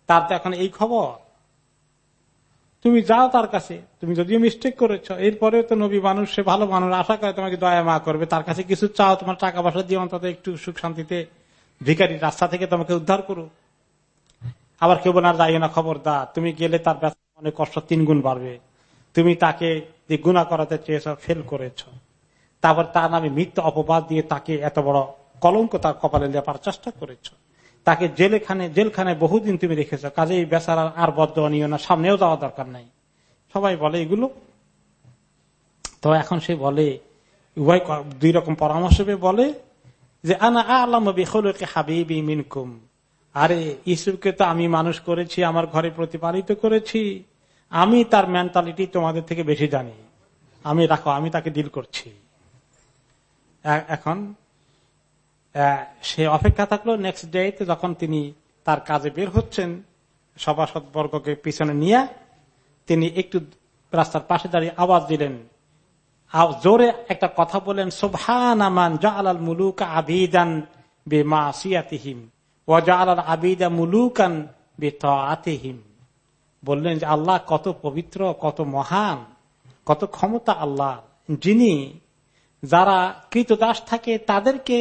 তার তো এখন এই খবর। তুমি যাও তার কাছে। তুমি যদিও মিস্টেক করেছ এরপরে তো নবী মানুষ, সে ভালো মানুষ, আশা করে তোমাকে দয়া মা করবে। তার কাছে কিছু চাও, তোমার টাকা পয়সা দিয়ে অন্তত একটু সুখ শান্তিতে ভিকারি রাস্তা থেকে তোমাকে উদ্ধার করো আবার কেউ বলে যাই না খবর দা তুমি গেলে তার অনেক কষ্ট তিন গুণ বাড়বে। তুমি তাকে যে গুণা করাতে চেয়েছ ফেল করেছ। তারপর তার নামে মিথ্যা অপবাদ দিয়ে তাকে এত বড় কলঙ্ক তার কপালে লেপার চেষ্টা করেছ। তাকে জেলখানে জেলখানে বহুদিন তুমি রেখেছ। এই বেচারা আর বদ্ধ নিও না, সামনেও যাওয়া দরকার নাই। সবাই বলে এগুলো। তো এখন সে বলে, উভয় দুই রকম পরামর্শ বলে যে, আনা আল্লাহ হাবিবি মিনকুম। আরে, ইসুফকে তো আমি মানুষ করেছি, আমার ঘরে প্রতিপালিত করেছি। আমি তার মেন্টালিটি তোমাদের থেকে বেশি জানি। আমি, রাখো, আমি তাকে ডিল করছি। এখন সে অপেক্ষা থাকল নেক্সট ডে যখন তিনি তার কাজে বের হচ্ছেন সভাসদ বর্গকে পিছনে নিয়ে, তিনি একটু রাস্তার পাশে দাঁড়িয়ে আওয়াজ দিলেন। জোরে একটা কথা বলেন সোভান আমান জালাল মুলুক আবিদান বে মা সিয়াতিহিম ও জালাল আবিদা মুলুকান বে তাতিহিম বললেন যে আল্লাহ কত পবিত্র, কত মহান, কত ক্ষমতা আল্লাহ। যিনি যারা কৃতদাস থাকে তাদেরকে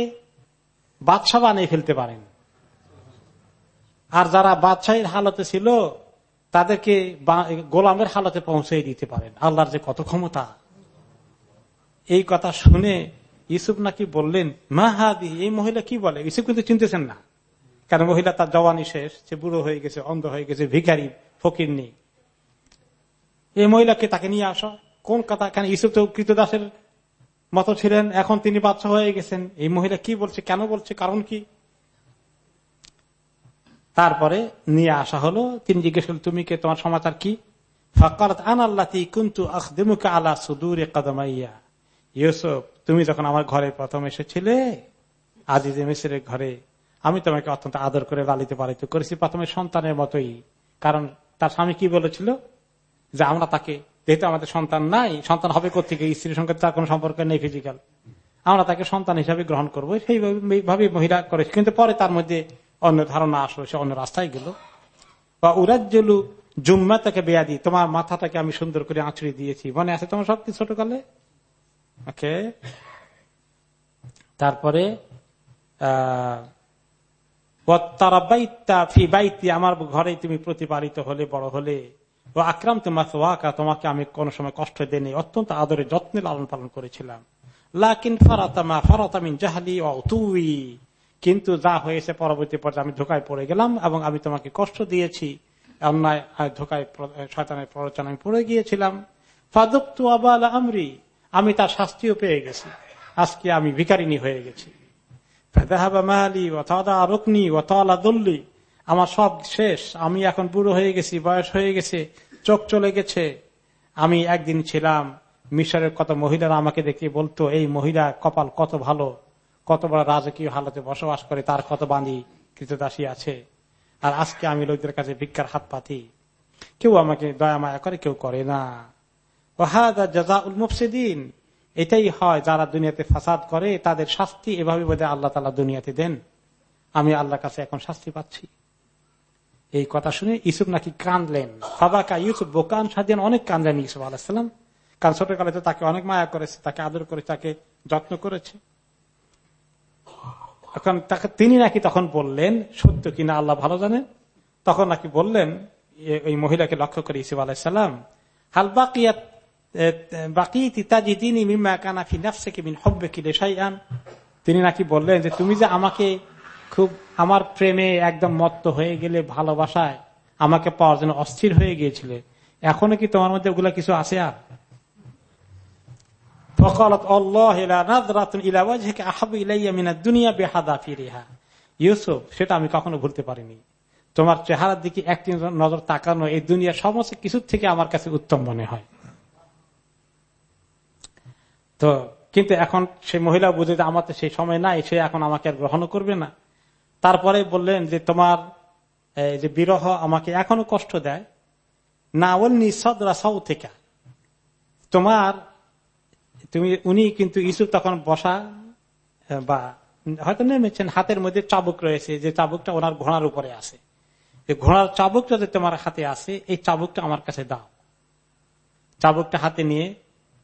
বাদশা বানিয়ে ফেলতে পারেন। আর যারা বাদশাহীর হালতে ছিল, তাদেরকে গোলামের হালতে পৌঁছে দিতে পারেন। আল্লাহর যে কত ক্ষমতা। এই কথা শুনে ইসুফ নাকি বললেন, মা হাদি এই মহিলা কি বলে? ইসুফ কিন্তু চিনতেছেন না। কারণ মহিলা তার জওয়ানি শেষ, সে বুড়ো হয়ে গেছে, অন্ধ হয়ে গেছে, ভিখারি, ফকির নেই। এই মহিলাকে তাকে নিয়ে আসো। কোন কথা? কেন ইসুফ তো কৃতদাসের মতো ছিলেন, এখন তিনি বাচ্চা হয়ে গেছেন। এই মহিলা কি বলছে, কেন বলছে, কারণ কি? তারপরে নিয়ে আসা হলো, তিনি জিজ্ঞেস করলেন, তুমি কে? তোমার সমাচার কি? ফকালত আন আল্লাহ কুন্তু আখদিমুকে আলা তুমি যখন আমার ঘরে প্রথম এসেছিলে, আজিজ মিসিরের ঘরে, আমি তোমাকে অত্যন্ত আদর করে লালিত পালিত করেছি প্রথমে সন্তানের মতোই। কারণ তার স্বামী কি বলেছিল? যে আমরা তাকে যেহেতু আমাদের সন্তান নাই, সন্তান হবে কোথেকে স্ত্রীর সঙ্গে তার কোনো সম্পর্ক নেই ফিজিক্যাল আমরা তাকে সন্তান হিসাবে গ্রহণ করব। সেইভাবে মহিলা করেছে। কিন্তু পরে তার মধ্যে অন্য ধারণা আসলো, সে অন্য রাস্তায় গেল। বা উরাজ্জলু জুম্মা তাকে বেয়াদি তোমার মাথাটাকে আমি সুন্দর করে আঁচড়ে দিয়েছি। মনে আছে তোমার সবকিছু ছোটকালে? ওকে। তারপরে আমার ঘরে তুমি প্রতিপালিত হলে, বড় হলে। ও আক্রাম তোমার ওয়াকা তোমাকে আমি কোন সময় কষ্ট দেনি অত্যন্ত আদরে যত্নে লালন পালন করেছিলাম। লাকিন ফারাতামা ফারাতামিন জাহালি ও তুই কিন্তু যা হয়েছে পরবর্তী পর্যায়ে আমি ধোকায় পড়ে গেলাম এবং আমি তোমাকে কষ্ট দিয়েছি। অন্যায় ধোকায় শয়তানের প্ররোচনা আমি পড়ে গিয়েছিলাম। ফাদুক্তু আবাল আমরি, আমি তার শাস্তিও পেয়ে গেছি। আজকে আমি ভিকারিনী হয়ে গেছি। আমার সব শেষ, আমি এখন বুড়ো হয়ে গেছি, বয়স হয়ে গেছে। চোখ চলে গেছে। আমি একদিন ছিলাম মিশরের কত মহিলারা আমাকে দেখে বলতো, এই মহিলা কপাল কত ভালো, কত বড় রাজকীয় হালতে বসবাস করে, তার কত বাণী কৃতদাসী আছে। আর আজকে আমি লোকদের কাছে ভিক্ষার হাত পাতি। কেউ আমাকে দয়া মায়া করে, কেউ করে না। জাজা উল মুফসিদিন। এটাই হয়, যারা দুনিয়াতে ফাসাদ করে, তাদের শাস্তি এভাবে বোধহয় আল্লাহ তালা দুনিয়াতে দেন। আমি আল্লাহ কাছে এখন শাস্তি পাচ্ছি। এই কথা শুনে ইসুফ নাকি কানলেন ফাবাকা ইউসুফ বোকান সাদিয়ান অনেক কানলেন ইসুফ আলাহিসাল্লাম কারণ ছোটকালে তো তাকে অনেক মায়া করেছে, তাকে আদর করে, তাকে যত্ন করেছে। এখন তাকে তিনি নাকি তখন বললেন, সত্য কিনা আল্লাহ ভালো জানেন? তখন নাকি বললেন ওই মহিলাকে লক্ষ্য করে ইসুফ আলাহিসাল্লাম হাল বাকিয়াত তিনি নাকি বললেন যে, তুমি যে আমাকে খুব আমার প্রেমে একদম মত্ত হয়ে গেলে ভালোবাসায় আমাকে পাওয়ার জন্য অস্থির হয়ে গিয়েছিলে। এখনও কি তোমার মধ্যে ওগুলা কিছু আছে আর? আমি কখনো ভুলতে পারিনি। তোমার চেহারার দিকে একটি নজর তাকানো এই দুনিয়ার সমস্ত কিছুর থেকে আমার কাছে উত্তম মনে হয়। তো, কিন্তু এখন সে মহিলা বুঝে আমার তো সেই সময় নাই, সে এখন আমাকে আর গ্রহণ করবে না। তারপরে বললেন যে তোমার যে বিরহ আমাকে এখনও কষ্ট দেয়, না বলনি সদরা সৌ থেকে তোমার, তুমি, উনি কিন্তু ইসুফ তখন বসা বা, হয়তো নেমেছেন, হাতের মধ্যে চাবুক রয়েছে, যে চাবুকটা ওনার ঘোড়ার উপরে আছে। যে ঘোড়ার চাবুকটা যে তোমার হাতে আছে, এই চাবুকটা আমার কাছে দাও। চাবুকটা হাতে নিয়ে,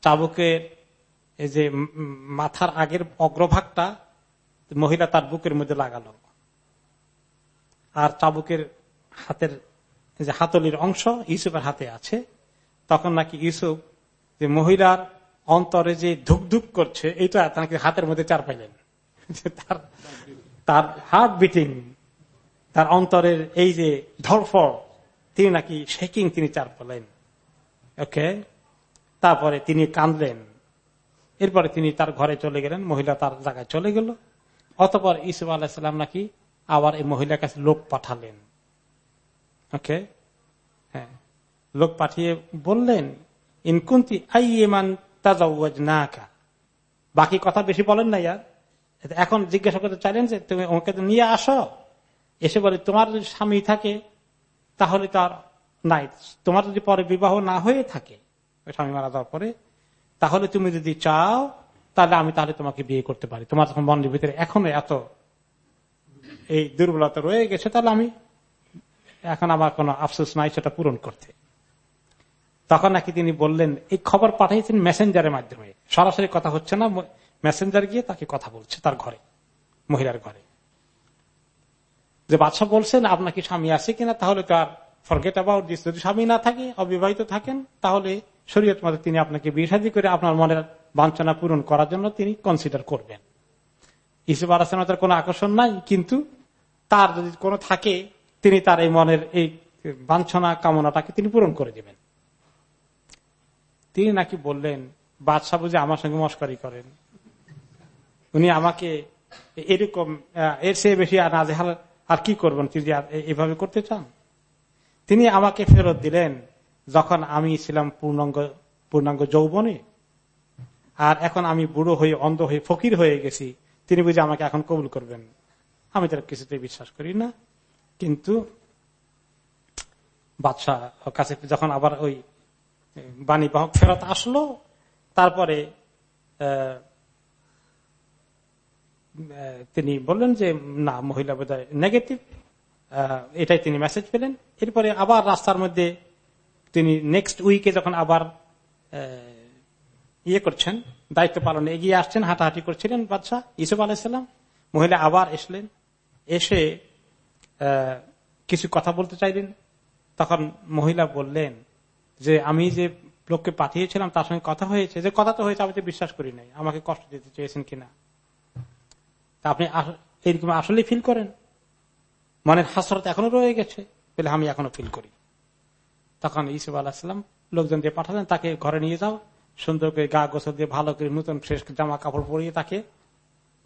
চাবুকের, এই যে মাথার আগের অগ্রভাগটা মহিলা তার বুকের মধ্যে লাগালো। আর চাবুকের হাতের যে হাতলির অংশ ইউসুফের হাতে আছে, তখন নাকি ইউসুফ যে মহিলার অন্তরে যে ধুক ধুক করছে, এইটা নাকি হাতের মধ্যে চার পাইলেন। তার তার হার্ট বিটিং তার অন্তরের এই যে ধরফর, তিনি নাকি শেকিং তিনি চার পেলেন ওকে তারপরে তিনি কাঁদলেন। এরপরে তিনি তার ঘরে চলে গেলেন, মহিলা তার জায়গায় চলে গেল। অতপর ইসুফ আলাহিসাম নাকি আবার এই মহিলার কাছে লোক পাঠালেন। ওকে হ্যাঁ। লোক পাঠিয়ে বললেন ইনকুন্তি আইমান তাজাউজ নাকা বাকি কথা বেশি বলেন না ইয়ার। এখন জিজ্ঞাসা করতে চাইলেন যে, তুমি ওকে নিয়ে আসো? এসে বলে, তোমার যদি স্বামী থাকে, তাহলে তার নাই। তোমার যদি পরে বিবাহ না হয়ে থাকে স্বামী মারা যাওয়ার পরে, তাহলে তুমি যদি চাও, তাহলে আমি তাহলে তোমাকে বিয়ে করতে পারি। তোমার যখন মনের ভিতরে এখনও এত এই দুর্বলতা রয়ে গেছে, তাহলে আমি এখন আমার কোন আফসোস নাই, সেটা পূরণ করতে। তখন নাকি তিনি বললেন, এই খবর পাঠিয়েছেন মেসেঞ্জারের মাধ্যমে। সরাসরি কথা হচ্ছে না, মেসেঞ্জার গিয়ে তাকে কথা বলছে, তার ঘরে, মহিলার ঘরে। যে বাদশাহ বলছেন, আপনার কি স্বামী আছে কিনা? তাহলে তার ফরগেট অ্যাবাউট দিস যদি স্বামী না থাকে, অবিবাহিত থাকেন, তাহলে শরীয়ত মতে তিনি আপনাকে বিয়ে করে আপনার মনের বাঞ্ছনা পূরণ করার জন্য তিনি কনসিডার করবেন। ইসুফ আলাসের কোন আকর্ষণ নাই, কিন্তু তার যদি কোনো থাকে, তিনি তার এই মনের এই বাঞ্ছনা, কামনাটাকে তিনি পূরণ করে দিবেন। তিনি নাকি বললেন, বাদশাহ বুঝে আমার সঙ্গে মস্কারি করেন। উনি আমাকে এরকম এর চেয়ে বেশি আর নাজেহাল, আর কি করবেন? তিনি এভাবে করতে চান? তিনি আমাকে ফেরত দিলেন যখন আমি ছিলাম পূর্ণাঙ্গ পূর্ণাঙ্গ যৌবনে। আর এখন আমি বুড়ো হয়ে অন্ধ হয়ে ফকির হয়ে গেছি। তিনি বুঝে আমাকে এখন কবুল করবেন। আমি তার কিছুতে বিশ্বাস করি না। কিন্তু বাদশাহ কাছে যখন আবার ওই বাণী বাহক ফেরত আসলো, তারপরে তিনি বললেন যে, না, মহিলা বোধ নেগেটিভ এটাই তিনি মেসেজ পেলেন। এরপরে আবার রাস্তার মধ্যে তিনি নেক্সট উইকে যখন আবার ইয়ে করছেন, দায়িত্ব পালনে এগিয়ে আসছেন, হাঁটাহাঁটি করছিলেন বাদশাহ ইসুফ আলাইসাল্লাম মহিলা আবার এসলেন, এসে কিছু কথা বলতে চাইলেন। তখন মহিলা বললেন যে, আমি যে লোককে পাঠিয়েছিলাম, তার সঙ্গে কথা হয়েছে, যে কথা তো হয়েছে, আমি তো বিশ্বাস করি নাই। আমাকে কষ্ট দিতে চেয়েছেন কিনা? তা আপনি এইরকম আসলে ফিল করেন? মনের হাসরত এখনও রয়ে গেছে, বলে আমি এখনও ফিল করি। তখন ইসুফ আলাহিসাম লোকজন দিয়ে পাঠালেন, তাকে ঘরে নিয়ে যাও। সুন্দর করে গা গোসল দিয়ে ভালো করে নতুন ফ্রেশ জামা কাপড় পরিয়ে তাকে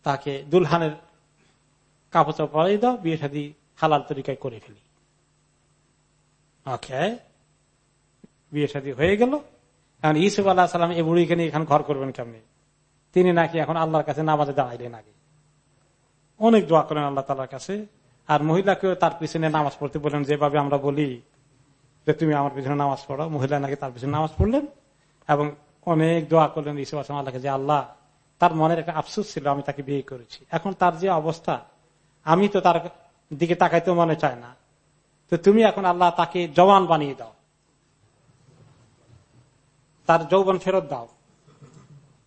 তাকে দুলহানের কাপড় চাপড় পরিয়ে দাও, বিয়ে সাদি হালাল তরিকায় করে ফেলি। ওকে, বিয়ে সাদি হয়ে গেল। এখন ইসুফ আল্লাহ সাল্লাম এই বুড়িকে নিয়ে এখানে ঘর করবেন কেমনি? তিনি নাকি এখন আল্লাহর কাছে নামাজে দাঁড়াইলেন আগে। অনেক দোয়া করেন আল্লাহ তালার কাছে। আর মহিলাকেও তার পিছনে নামাজ পড়তে বললেন যেভাবে আমরা বলি যে, তুমি আমার পিছনে নামাজ পড়ো। মহিলা নাকি তার পিছনে নামাজ পড়লেন এবং অনেক দোয়া করলেন ইসুফ আল্লাহকে যে আল্লাহ, তার মনের একটা আফসুস ছিল, আমি তাকে বিয়ে করেছি। এখন তার যে অবস্থা, আমি তো তার দিকে তাকাইতে মনে চায় না। তো তুমি এখন আল্লাহ তাকে জওয়ান বানিয়ে দাও। তার যৌবন ফেরত দাও।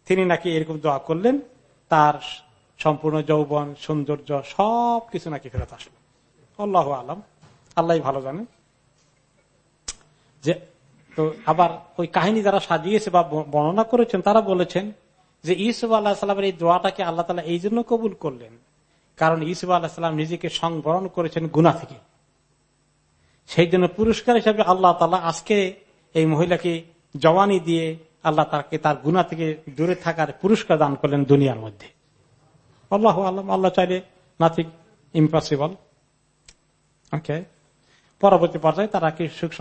তিনি নাকি এরকম দোয়া করলেন, তার সম্পূর্ণ যৌবন, সৌন্দর্য সব কিছু নাকি ফেরত আসলো। আল্লাহ আলম। আল্লাহ ভালো জানেন যে তো আবার ওই কাহিনী যারা সাজিয়েছে বা বর্ণনা করেছেন, তারা বলেছেন যে ইসুফ আল্লাহ সাল্লামের এই দোয়াটাকে আল্লাহ তালা এই জন্য কবুল করলেন। কারণ ইসুফ আল্লাহ সাল্লাম নিজেকে সংবরণ করেছেন গুনা থেকে। সেই জন্য পুরস্কার হিসাবে আল্লাহ তালা আজকে এই মহিলাকে জওয়ানি দিয়ে আল্লাহ তাকে তার গুণা থেকে দূরে থাকার পুরস্কার দান করলেন দুনিয়ার মধ্যে। আল্লাহ আল্লাহ আল্লাহ চাইলে নাথিং ইম্পসিবল ওকে পরবর্তী পর্যায়ে তারা কি সুখ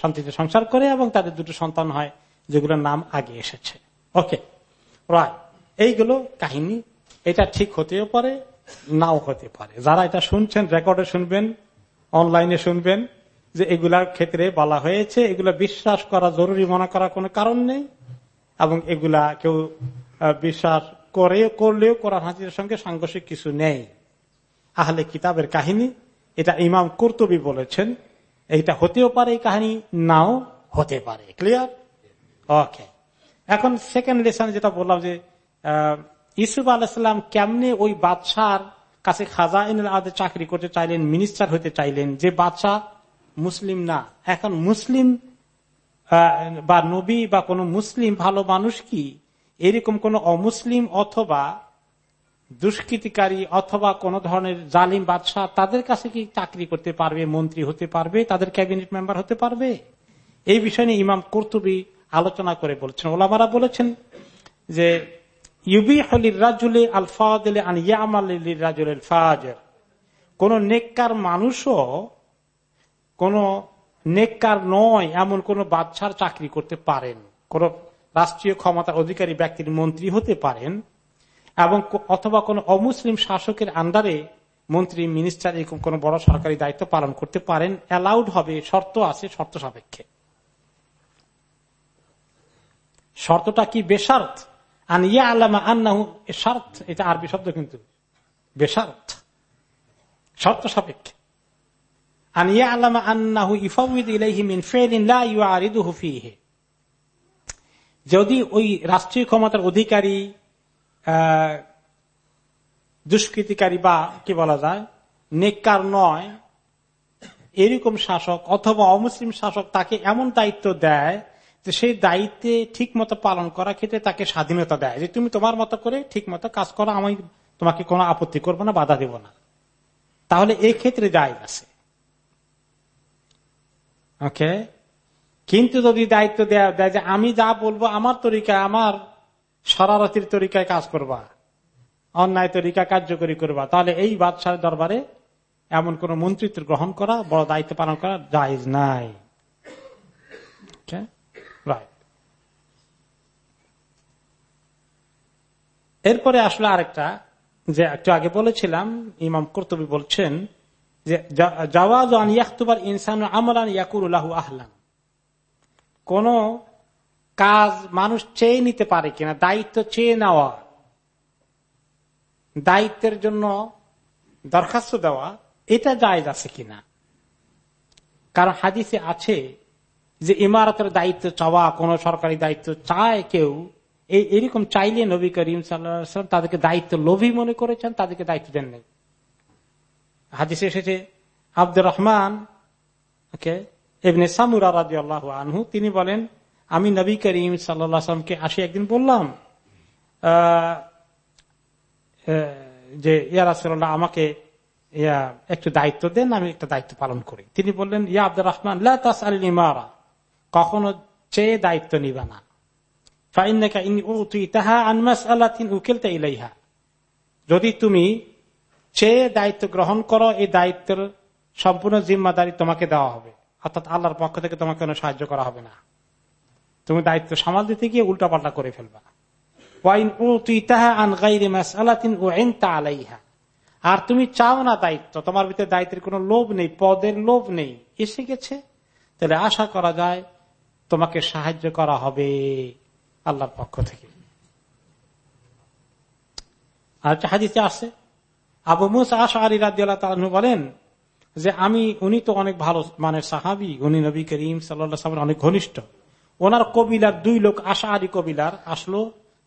শান্তিতে সংসার করে এবং তাদের দুটো সন্তান হয়, যেগুলোর নাম আগে এসেছে। ওকে, রায়, এইগুলো কাহিনী, এটা ঠিক হতেও পারে, নাও হতে পারে। যারা এটা শুনছেন, রেকর্ডে শুনবেন, অনলাইনে শুনবেন, যে এগুলার ক্ষেত্রে বলা হয়েছে, এগুলো বিশ্বাস করা জরুরি মনে করার কোনো কারণ নেই, এবং এগুলা কেউ বিশ্বাস করে করলেও কোরআন হাজিরের সঙ্গে সাংঘর্ষিক কিছু নেই। আহলে কিতাবের কাহিনী এটা ইমাম কর্তবী বলেছেন, এইটা হতেও পারে কাহিনী, নাও হতে পারে। ক্লিয়ার ওকে এখন সেকেন্ড লেসন যেটা বললাম যে ইসুফ আলাহিসাম কেমনে ওই বাদশার কাছে খাজা এনের আদে চাকরি করতে চাইলেন মিনিস্টার হতে চাইলেন, যে বাদশাহ মুসলিম না। এখন মুসলিম বা নবী বা কোন মুসলিম ভালো মানুষ কি? এরকম কোন অমুসলিম অথবা দুষ্কৃতিকারী অথবা কোন ধরনের জালিম বাদশাহ তাদের কাছে কি চাকরি করতে পারবে, মন্ত্রী হতে পারবে, তাদের ক্যাবিনেট মেম্বার হতে পারবে? এই বিষয় নিয়ে ইমাম কর্তুবী আলোচনা করে বলছেন। ওলামারা বলেছেন যে ইউবি হলির রাজুলে আল ফাদিলে আন ইয়ামাল রাজুল ফাজের। কোন নেককার মানুষও কোন নেককার নয় এমন কোন বাদশার চাকরি করতে পারেন। কোন রাষ্ট্রীয় ক্ষমতার অধিকারী ব্যক্তির মন্ত্রী হতে পারেন। এবং অথবা কোন অমুসলিম শাসকের আন্ডারে মন্ত্রী মিনিস্টার এরকম কোন বড় সরকারি দায়িত্ব পালন করতে পারেন অ্যালাউড হবে, শর্ত আছে, শর্ত সাপেক্ষে। শর্তটা কি বেশার্থ আন ইয়া আল্লামা আন্নাহু, এ শর্ত, এটা আরবি শব্দ কিন্তু বেশার্থ শর্ত সাপেক্ষে। আন ইয়া আল্লামা আন্নাহু ইফাউদ যদি ওই রাষ্ট্রীয় ক্ষমতার অধিকারী দুষ্কৃতিকারী বা কি বলা যায়, নেককার নয়, এরকম শাসক অথবা অমুসলিম শাসক তাকে এমন দায়িত্ব দেয় যে সেই দায়িত্বে ঠিক মতো পালন করার ক্ষেত্রে তাকে স্বাধীনতা দেয় যে তুমি তোমার মতো করে ঠিক মতো কাজ করো, আমি তোমাকে কোনো আপত্তি করব না, বাধা দেব না। তাহলে ক্ষেত্রে যায় আছে। ওকে কিন্তু যদি দায়িত্ব দেয়া দেয় যে আমি যা বলব আমার তরিকা আমার সরারতির তরিকায় কাজ করবা, অন্যায় তরিকা কার্যকরী করবা, তাহলে এই বাদশাহ দরবারে এমন কোন মন্ত্রিত্ব গ্রহণ করা, বড় দায়িত্ব পালন করা জায়জ নাই। এরপরে আসলে আরেকটা, যে একটু আগে বলেছিলাম, ইমাম কর্তবী বলছেন যে জওয়াজ ইনসান আমলান ইয়াকুরুল্লাহ আহলান। কোন কাজ মানুষ চেয়ে নিতে পারে কিনা, দায়িত্ব চেয়ে নেওয়া, দায়িত্বের জন্য দরখাস্ত দেওয়া, এটা জায়জ আছে কিনা? কারণ হাদিসে আছে যে ইমারতের দায়িত্ব চাওয়া, কোন সরকারি দায়িত্ব চায় কেউ, এই এরকম চাইলে নবী করিম সাল্লাম তাদেরকে দায়িত্ব লোভী মনে করেছেন, তাদেরকে দায়িত্ব দেন নাই হাদিসে এসেছে, আব্দুর রহমান, ওকে এমনি সামুরা রাজি আল্লাহ আনহু, তিনি বলেন আমি নবী করিম সাল্লামকে আসি একদিন বললাম যে ইয়ারাসল্লাহ আমাকে, ইয়া, একটু দায়িত্ব দেন, আমি একটা দায়িত্ব পালন করি। তিনি বললেন, ইয়া আব্দুর রহমান ইমারা কখনো চেয়ে দায়িত্ব নিবা না। যদি তুমি চেয়ে দায়িত্ব গ্রহণ করো, এই দায়িত্বের সম্পূর্ণ জিম্মাদারি তোমাকে দেওয়া হবে। অর্থাৎ আল্লাহর পক্ষ থেকে তোমাকে কোনো সাহায্য করা হবে না। তুমি দায়িত্ব সামাল দিতে গিয়ে উল্টাপাল্টা করে ফেলবা আর তুমি চাও না দায়িত্ব, তোমার ভিতরে দায়িত্বের কোনো লোভ নেই, পদের লোভ নেই, এসে গেছে। তাহলে আশা করা যায় তোমাকে সাহায্য করা হবে আল্লাহর পক্ষ থেকে। আর হাদিসে আছে। আবু মুসা আশারি বলেন যে আমি, উনি তো অনেক ভালো মানের সাহাবি, উনি নবী করিম সাল্লাহ অনেক ঘনিষ্ঠ। ওনার কবিলার, দুই লোক আশাহারি কবিলার আসলো,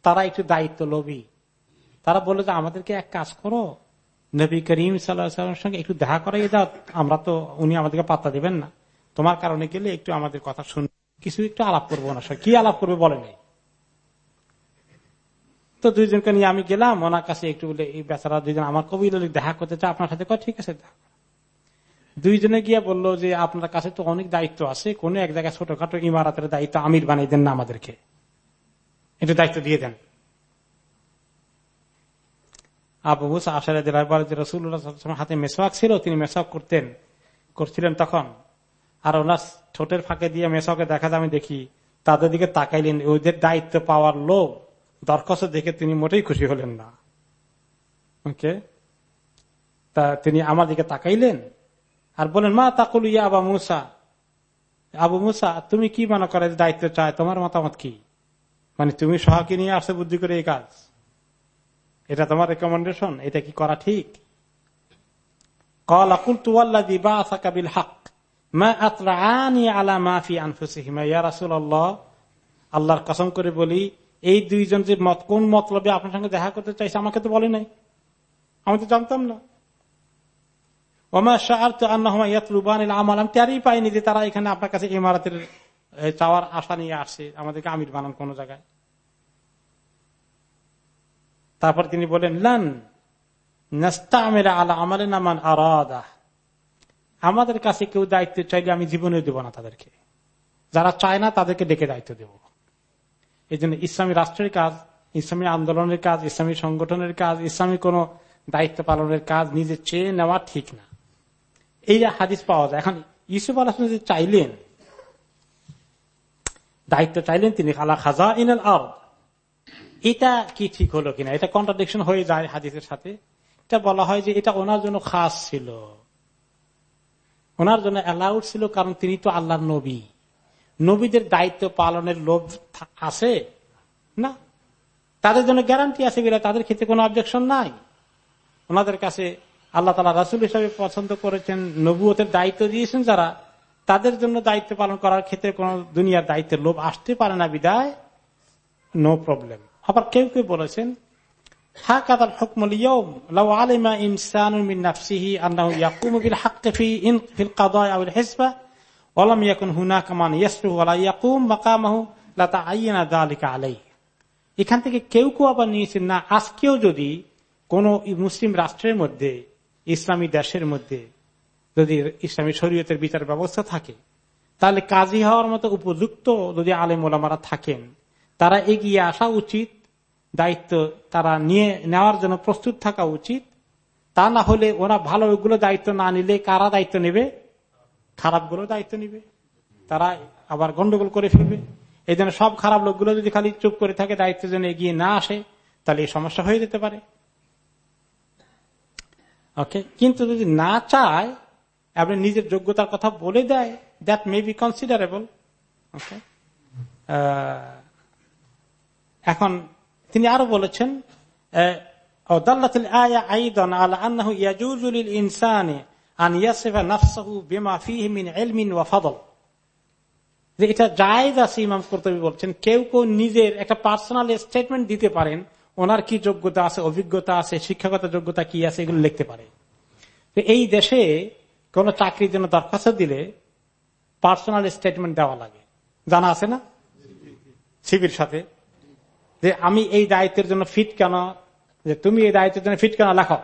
তারা একটু দায়িত্ব লোভী। তারা বলল যে, আমাদেরকে এক কাজ করো। নবী করিম সাল্লাহামের সঙ্গে একটু দেখা করাই দাও, আমরা তো, উনি আমাদেরকে পাত্তা দিবেন না। তোমার কারণে গেলে একটু আমাদের কথা শুন কিছু একটু আলাপ করব না কি আলাপ করবে বলে নেই। তো দুইজনকে নিয়ে আমি গেলাম, ওনার কাছে একটু বলে, এই বেচারা দুইজন আমার কবি দেখা করতে চায় আপনার সাথে ঠিক আছে, দেখা দুইজনে গিয়ে বলল যে, আপনার কাছে তো অনেক দায়িত্ব আছে। কোন এক জায়গায় ছোটখাটো ইমারাতের দায়িত্ব আমির বানিয়ে দেন না আমাদেরকে। একটু দায়িত্ব দিয়ে দেন। আবু মুসা আশার রসুল্লাহ হাতে মেসওয়াক ছিল, তিনি মেসওয়াক করতেন, করছিলেন তখন। আর ওনার ছোটের ফাঁকে দিয়ে মেসওয়াকে দেখা আমি দেখি তাদের দিকে তাকাইলেন। ওদের দায়িত্ব পাওয়ার লোক দরখাস্ত দেখে তিনি মোটেই খুশি হলেন না। ওকে? তা তিনি আমার দিকে তাকাইলেন আর বলেন, মা তাকুল ইয়া আবা মুসা। আবু মুসা, তুমি কি মনে করে দায়িত্ব চায়? তোমার মতামত কি? মানে তুমি সহাকে নিয়ে আসতে বুদ্ধি করে এই কাজ? এটা তোমার রেকমেন্ডেশন এটা কি করা ঠিক? আল্লাহর কসম করে বলি, এই দুইজন যে মত, কোন মতলবে আপনার সঙ্গে দেখা করতে চাইছে, আমাকে তো বলে নাই। আমি তো জানতাম না। ওমা শাহ আমার আমি টেরই পাইনি যে তারা এখানে আপনার কাছে ইমারতের চাওয়ার আশা নিয়ে আসে আমাদেরকে আমির বানান কোন জায়গায়। তারপর তিনি বলেন, লান আলা আমারে নামান আমাদের কাছে কেউ দায়িত্ব চাইলে আমি জীবনে দেব না তাদেরকে। যারা চায় না তাদেরকে ডেকে দায়িত্ব দেব। এই জন্য ইসলামী রাষ্ট্রের কাজ, ইসলামী আন্দোলনের কাজ, ইসলামী সংগঠনের কাজ, ইসলামী কোন দায়িত্ব পালনের কাজ নিজে চেয়ে নেওয়া ঠিক না। এই যে হাদিস পাওয়া যায়। এখন ইসুফ আল যে চাইলেন, দায়িত্ব চাইলেন তিনি, আলা খাজা ইন আর এটা কি ঠিক হলো কিনা? এটা কন্ট্রাডিকশন হয়ে যায় হাদিসের সাথে। এটা বলা হয় যে এটা ওনার জন্য খাস ছিল। ওনার জন্য অ্যালাউড ছিল কারণ তিনি তো আল্লাহর নবী। নবীদের দায়িত্ব পালনের লোভ আছে? না। তাদের জন্য গ্যারান্টি আছে বিরা তাদের ক্ষেত্রে কোনো অবজেকশন নাই। ওনাদের কাছে আল্লাহ তালা রাসুল হিসাবে পছন্দ করেছেন, নবুয়তের দায়িত্ব দিয়েছেন যারা, তাদের জন্য দায়িত্ব পালন করার ক্ষেত্রে কোন দুনিয়ার দায়িত্বের লোভ আসতে পারে না বিদায় নো প্রবলেম আবার কেউ কেউ বলেছেন এখান থেকে কেউ কেউ আবার নিয়েছেন, না, আজকেও যদি কোন মুসলিম রাষ্ট্রের মধ্যে ইসলামী দেশের মধ্যে যদি ইসলামী শরীয়তের বিচার ব্যবস্থা থাকে, তাহলে কাজী হওয়ার মতো উপযুক্ত যদি আলেম ওলামারা থাকেন, তারা এগিয়ে আসা উচিত, দায়িত্ব তারা নিয়ে নেওয়ার জন্য প্রস্তুত থাকা উচিত, তা না হলে ওরা ভালো ওগুলো দায়িত্ব না নিলে কারা দায়িত্ব নেবে? খারাপগুলো দায়িত্ব নেবে। তারা আবার গন্ডগোল করে ফেলবে। এই জন্য সব খারাপ লোকগুলো যদি খালি চুপ করে থাকে দায়িত্বের জন্য এগিয়ে না আসে, তাহলে এই সমস্যা হয়ে যেতে পারে। ওকে কিন্তু যদি না চায়, আপনি নিজের যোগ্যতার কথা বলে দেয় that may be considerable okay এখন তিনি আরও বলেছেন এটা জায়দ আছে ইমাম বলছেন, কেউ কেউ নিজের একটা পার্সোনাল স্টেটমেন্ট দিতে পারেন ওনার কি যোগ্যতা আছে, অভিজ্ঞতা আছে, শিক্ষাগত যোগ্যতা কি আছে, এগুলো লিখতে পারে। এই দেশে কোন চাকরির জন্য দরখাস্ত দিলে পার্সোনাল স্টেটমেন্ট দেওয়া লাগে। জানা আছে না? সিবির সাথে। যে আমি এই দায়িত্বের জন্য ফিট কেন? যে তুমি এই দায়িত্বের জন্য ফিট কেন? লেখো।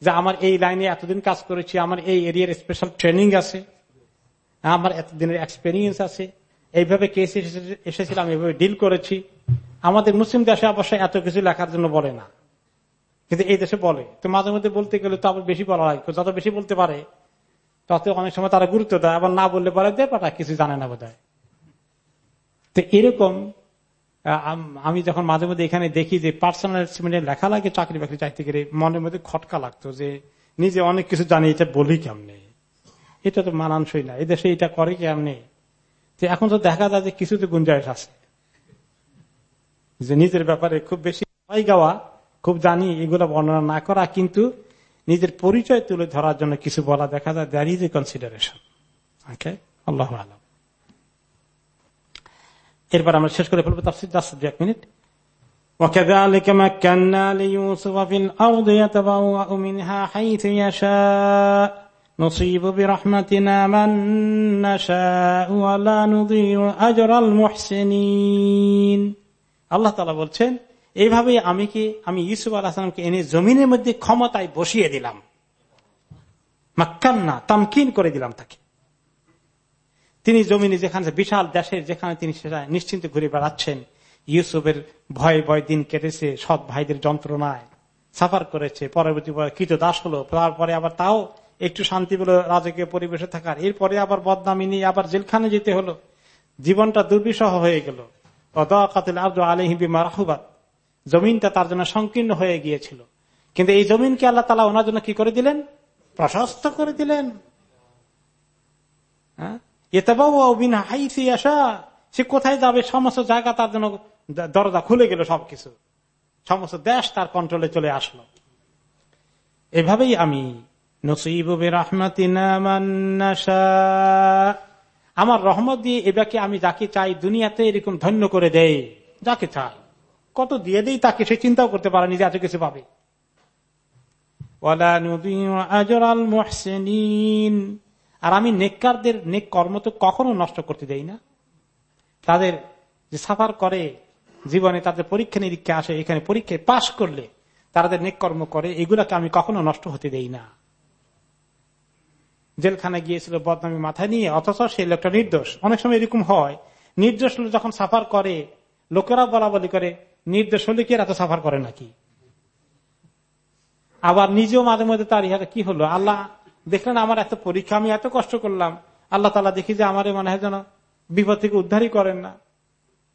যে আমার এই লাইনে এতদিন কাজ করেছি, আমার এই এরিয়ার স্পেশাল ট্রেনিং আছে, আমার এতদিনের এক্সপেরিয়েন্স আছে। এইভাবে কেস এসেছিলাম, এইভাবে ডিল করেছি। আমাদের মুসলিম দেশে অবশ্যই এত কিছু লেখার জন্য বলে না। কিন্তু এই দেশে বলে। তো মাঝে মধ্যে বলতে গেলে তো আবার বেশি বলা হয়। যত বেশি বলতে পারে, তত অনেক সময় তারা গুরুত্ব দেয়। আবার না বললে বলে দেয় কিছু জানে না বোধ তো এরকম আমি যখন মাঝে মধ্যে এখানে দেখি যে পার্সোনাল লেখা লাগে, চাকরি বাকরি চাইতে গেলে মনের মধ্যে খটকা লাগতো যে নিজে অনেক কিছু জানি, এটা বলি কেমনে? এটা তো মানানসই না। এদেশে এটা করে কেমনে? যে এখন তো দেখা যায় যে কিছু তো গুঞ্জাইশ আছে। যে নিজের ব্যাপারে খুব বেশি গাওয়া খুব জানি এগুলো বর্ণনা না করা কিন্তু নিজের পরিচয় তুলে ধরার জন্য কিছু বলা দেখা যায় there is a consideration okay আল্লাহ আলম এরপর আমরা শেষ করে ফেলবো তার দু এক মিনিট وكذلك مكنا ليوسف في الأرض يتبوأ منها حيث يشاء نصيب برحمتنا من نشاء ولا نضيع أجر المحسنين আল্লাহ তালা বলছেন এইভাবে আমি কি, আমি ইউসুফ আলাহামকে এনে জমিনের মধ্যে ক্ষমতায় বসিয়ে দিলাম। মাক্কান্না, তামকিন করে দিলাম তাকে। তিনি জমিনে যেখানে, বিশাল দেশের যেখানে তিনি সেটা নিশ্চিন্তে ঘুরে বেড়াচ্ছেন। ইউসুফের ভয় ভয় দিন কেটেছে, সৎ ভাইদের যন্ত্রণায়। সাফার করেছে, পরবর্তী কৃত দাস হলো। তারপরে আবার তাও একটু শান্তি পেল, রাজকীয় পরিবেশে থাকার। এরপরে আবার বদনামি নিয়ে আবার জেলখানে যেতে হলো। জীবনটা দুর্বিষহ হয়ে গেল। জমিনটা তার জন্য সংকীর্ণ হয়ে গিয়েছিল। কিন্তু এই জমিনকে আল্লাহ তালা ওনার জন্য কি করে দিলেন? প্রশস্ত করে দিলেন। হ্যাঁ? সে কোথায় যাবে? সমস্ত জায়গা তার জন্য দরজা খুলে গেল সবকিছু। সমস্ত দেশ তার কন্ট্রোলে চলে আসলো। এভাবেই আমি নসিব রহমতিনা আমার রহমত দিয়ে এবাকে আমি যাকে চাই দুনিয়াতে এরকম ধন্য করে দেয় যাকে চাই। কত দিয়ে দেই তাকে সে চিন্তাও করতে পারেনি যে এত কিছু পাবে। আর আমি নেককারদের নেক কর্ম তো কখনো নষ্ট করতে দেই না। তাদের যে সাফার করে জীবনে, তাদের পরীক্ষা নিরীক্ষা আসে, এখানে পরীক্ষায় পাশ করলে তাদের নেক কর্ম করে, এগুলাকে আমি কখনো নষ্ট হতে দেই না। জেলখানে গিয়েছিল, বদনামি মাথায় নিয়ে, অথচ সেই লোকটা নির্দোষ। অনেক সময় এরকম হয়, নির্দোষ যখন সাফার করে লোকেরা বলা বলি করে, নির্দোষ হলে কি এত সাফার করে নাকি? আবার নিজেও মাঝে মধ্যে তার ইহাতে কি হলো? আল্লাহ দেখলেন, আমার এত পরীক্ষা, আমি এত কষ্ট করলাম। আল্লাহ তালা দেখি যে আমার মনে হয় যেন বিপদ থেকে উদ্ধারই করেন না।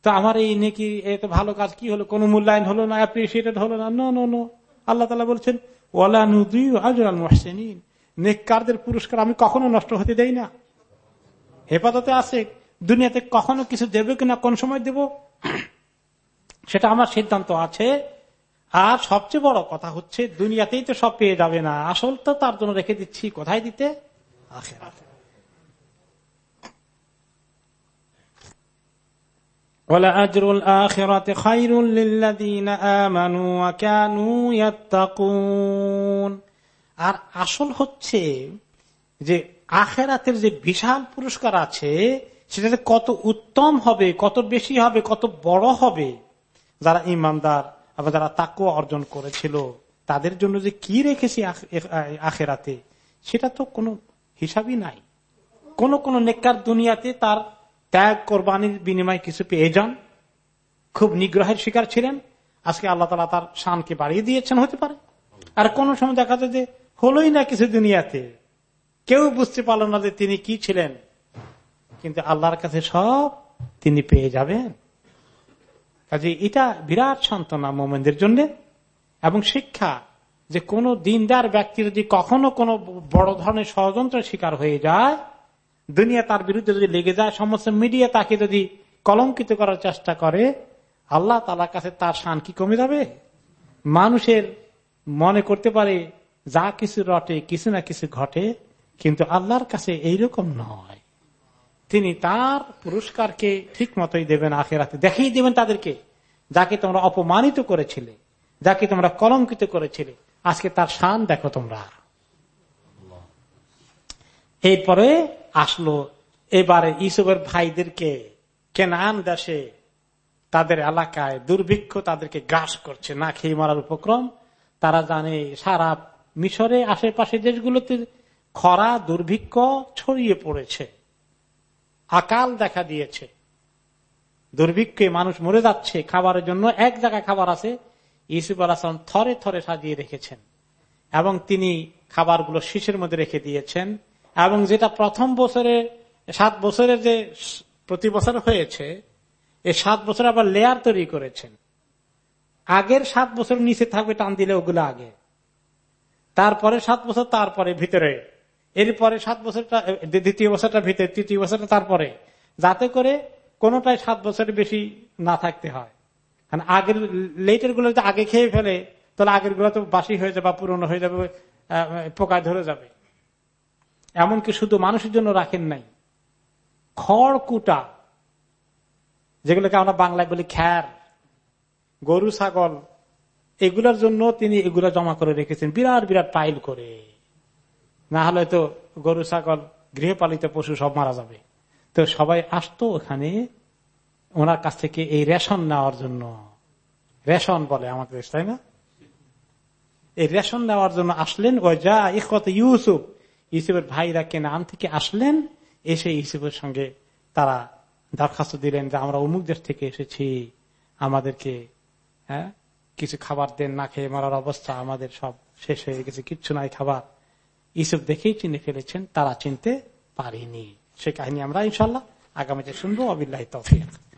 তো আমার এই নাকি এত ভালো কাজ কি হলো? কোন মূল্যায়ন হলো না অ্যাপ্রিসিয়েটেড হলো না? নো নো নো আল্লাহ তালা বলছেন, ওয়ালা নুদিউ আজরাল নেককারদের পুরস্কার আমি কখনো নষ্ট হতে দেই না। হেফাজতে আছে, দুনিয়াতে কখনো কিছু দেবে কিনা, কোন সময় দেব? সেটা আমার সিদ্ধান্ত আছে। আর সবচেয়ে বড় কথা হচ্ছে, দুনিয়াতেই তো সব পেয়ে যাবে না। আসল তো তার জন্য রেখে দিচ্ছি, কোথায় দিতে? আখেরাতে। আর আসল হচ্ছে যে আখেরাতের যে বিশাল পুরস্কার আছে, সেটাতে কত উত্তম হবে, কত বেশি হবে, কত বড় হবে, যারা ইমানদার আবার যারা তাকে অর্জন করেছিল, তাদের জন্য যে কি রেখেছি আখেরাতে, সেটা তো কোনো হিসাবই নাই। কোন কোন নেককার দুনিয়াতে তার ত্যাগ কোরবানির বিনিময় কিছু পেয়ে যান। খুব নিগ্রহের শিকার ছিলেন। আজকে আল্লাহ তালা তার শানকে বাড়িয়ে দিয়েছেন, হতে পারে। আর কোন সময় দেখা যায় যে হলোই না কিছু দুনিয়াতে। কেউ বুঝতে পারল না যে তিনি কি ছিলেন। কিন্তু আল্লাহর কাছে সব তিনি পেয়ে যাবেন। কাজে এটা বিরাট সান্ত্বনা মোমেনদের জন্য। এবং শিক্ষা যে কোন দিনদার ব্যক্তি যদি কখনো কোনো বড় ধরনের ষড়যন্ত্রের শিকার হয়ে যায়, দুনিয়া তার বিরুদ্ধে যদি লেগে যায়, সমস্ত মিডিয়া তাকে যদি কলঙ্কিত করার চেষ্টা করে, আল্লাহ তালার কাছে তার শান কি কমে যাবে? মানুষের মনে করতে পারে যা কিছু রটে, কিছু না কিছু ঘটে, কিন্তু আল্লাহর কাছে এইরকম নয়। তিনি তার পুরস্কারকে ঠিক মতোই দেবেন আখেরাতে। দেখিয়ে দেবেন তাদেরকে, যাকে তোমরা অপমানিত করেছিলে, যাকে তোমরা কলঙ্কিত করেছিলে। আজকে তার শান দেখো তোমরা। এরপরে আসলো, এবারে ইসবের ভাইদেরকে, কেনান দেশে তাদের এলাকায় দুর্ভিক্ষ তাদেরকে গ্রাস করছে, না খেয়ে মারার উপক্রম। তারা জানে সারা মিশরে আশেপাশে দেশগুলোতে খরা, দুর্ভিক্ষ ছড়িয়ে পড়েছে। আকাল দেখা দিয়েছে। দুর্ভিক্ষে মানুষ মরে যাচ্ছে। খাবারের জন্য এক জায়গায় খাবার আছে। ইসুফ আলাহাম থরে থরে সাজিয়ে রেখেছেন। এবং তিনি খাবারগুলো শীষের মধ্যে রেখে দিয়েছেন। এবং যেটা প্রথম বছরে, সাত বছরের যে প্রতি বছর হয়েছে এই সাত বছর আবার লেয়ার তৈরি করেছেন। আগের সাত বছর নিচে থাকবে, টান দিলে ওগুলো আগে। তারপরে সাত বছর তারপরে, ভিতরে। এরপরে সাত বছরটা দ্বিতীয় বছরটা ভিতরে, তৃতীয় বছরটা তারপরে। যাতে করে কোনটাই সাত বছরের বেশি না থাকতে হয়। আগের লেটেরগুলো যদি আগে খেয়ে ফেলে, তাহলে আগেরগুলো তো বাসি হয়ে যাবে বা পুরনো হয়ে যাবে পোকায় ধরে যাবে। এমনকি শুধু মানুষের জন্য রাখেন নাই। খড় কুটা, যেগুলোকে আমরা বাংলায় বলি খ্যার, গরু, ছাগল এগুলোর জন্য তিনি এগুলো জমা করে রেখেছেন, বিরাট বিরাট পাইল করে। না হলে তো গরু, ছাগল, গৃহপালিত পশু সব মারা যাবে। তো সবাই আসতো ওখানে ওনার কাছ থেকে এই রেশন নেওয়ার জন্য। রেশন বলে আমাদের তাই না? এই রেশন নেওয়ার জন্য আসলেন ও যা ইকত ইউসুফ। ইউসুফের ভাইরা কেনান থেকে আসলেন, এসে ইউসুফের সঙ্গে তারা দরখাস্ত দিলেন যে আমরা অমুক দেশ থেকে এসেছি, আমাদেরকে হ্যাঁ কিছু খাবার দেন, না খেয়ে মারার অবস্থা আমাদের সব শেষ হয়ে গেছে, কিচ্ছু নাই খাবার। ইসুফ দেখেই চিনে ফেলেছেন, তারা চিনতে পারিনি। সে কাহিনী আমরা ইনশাল্লাহ আগামীতে শুনব। অবিল্লাহ তফিক।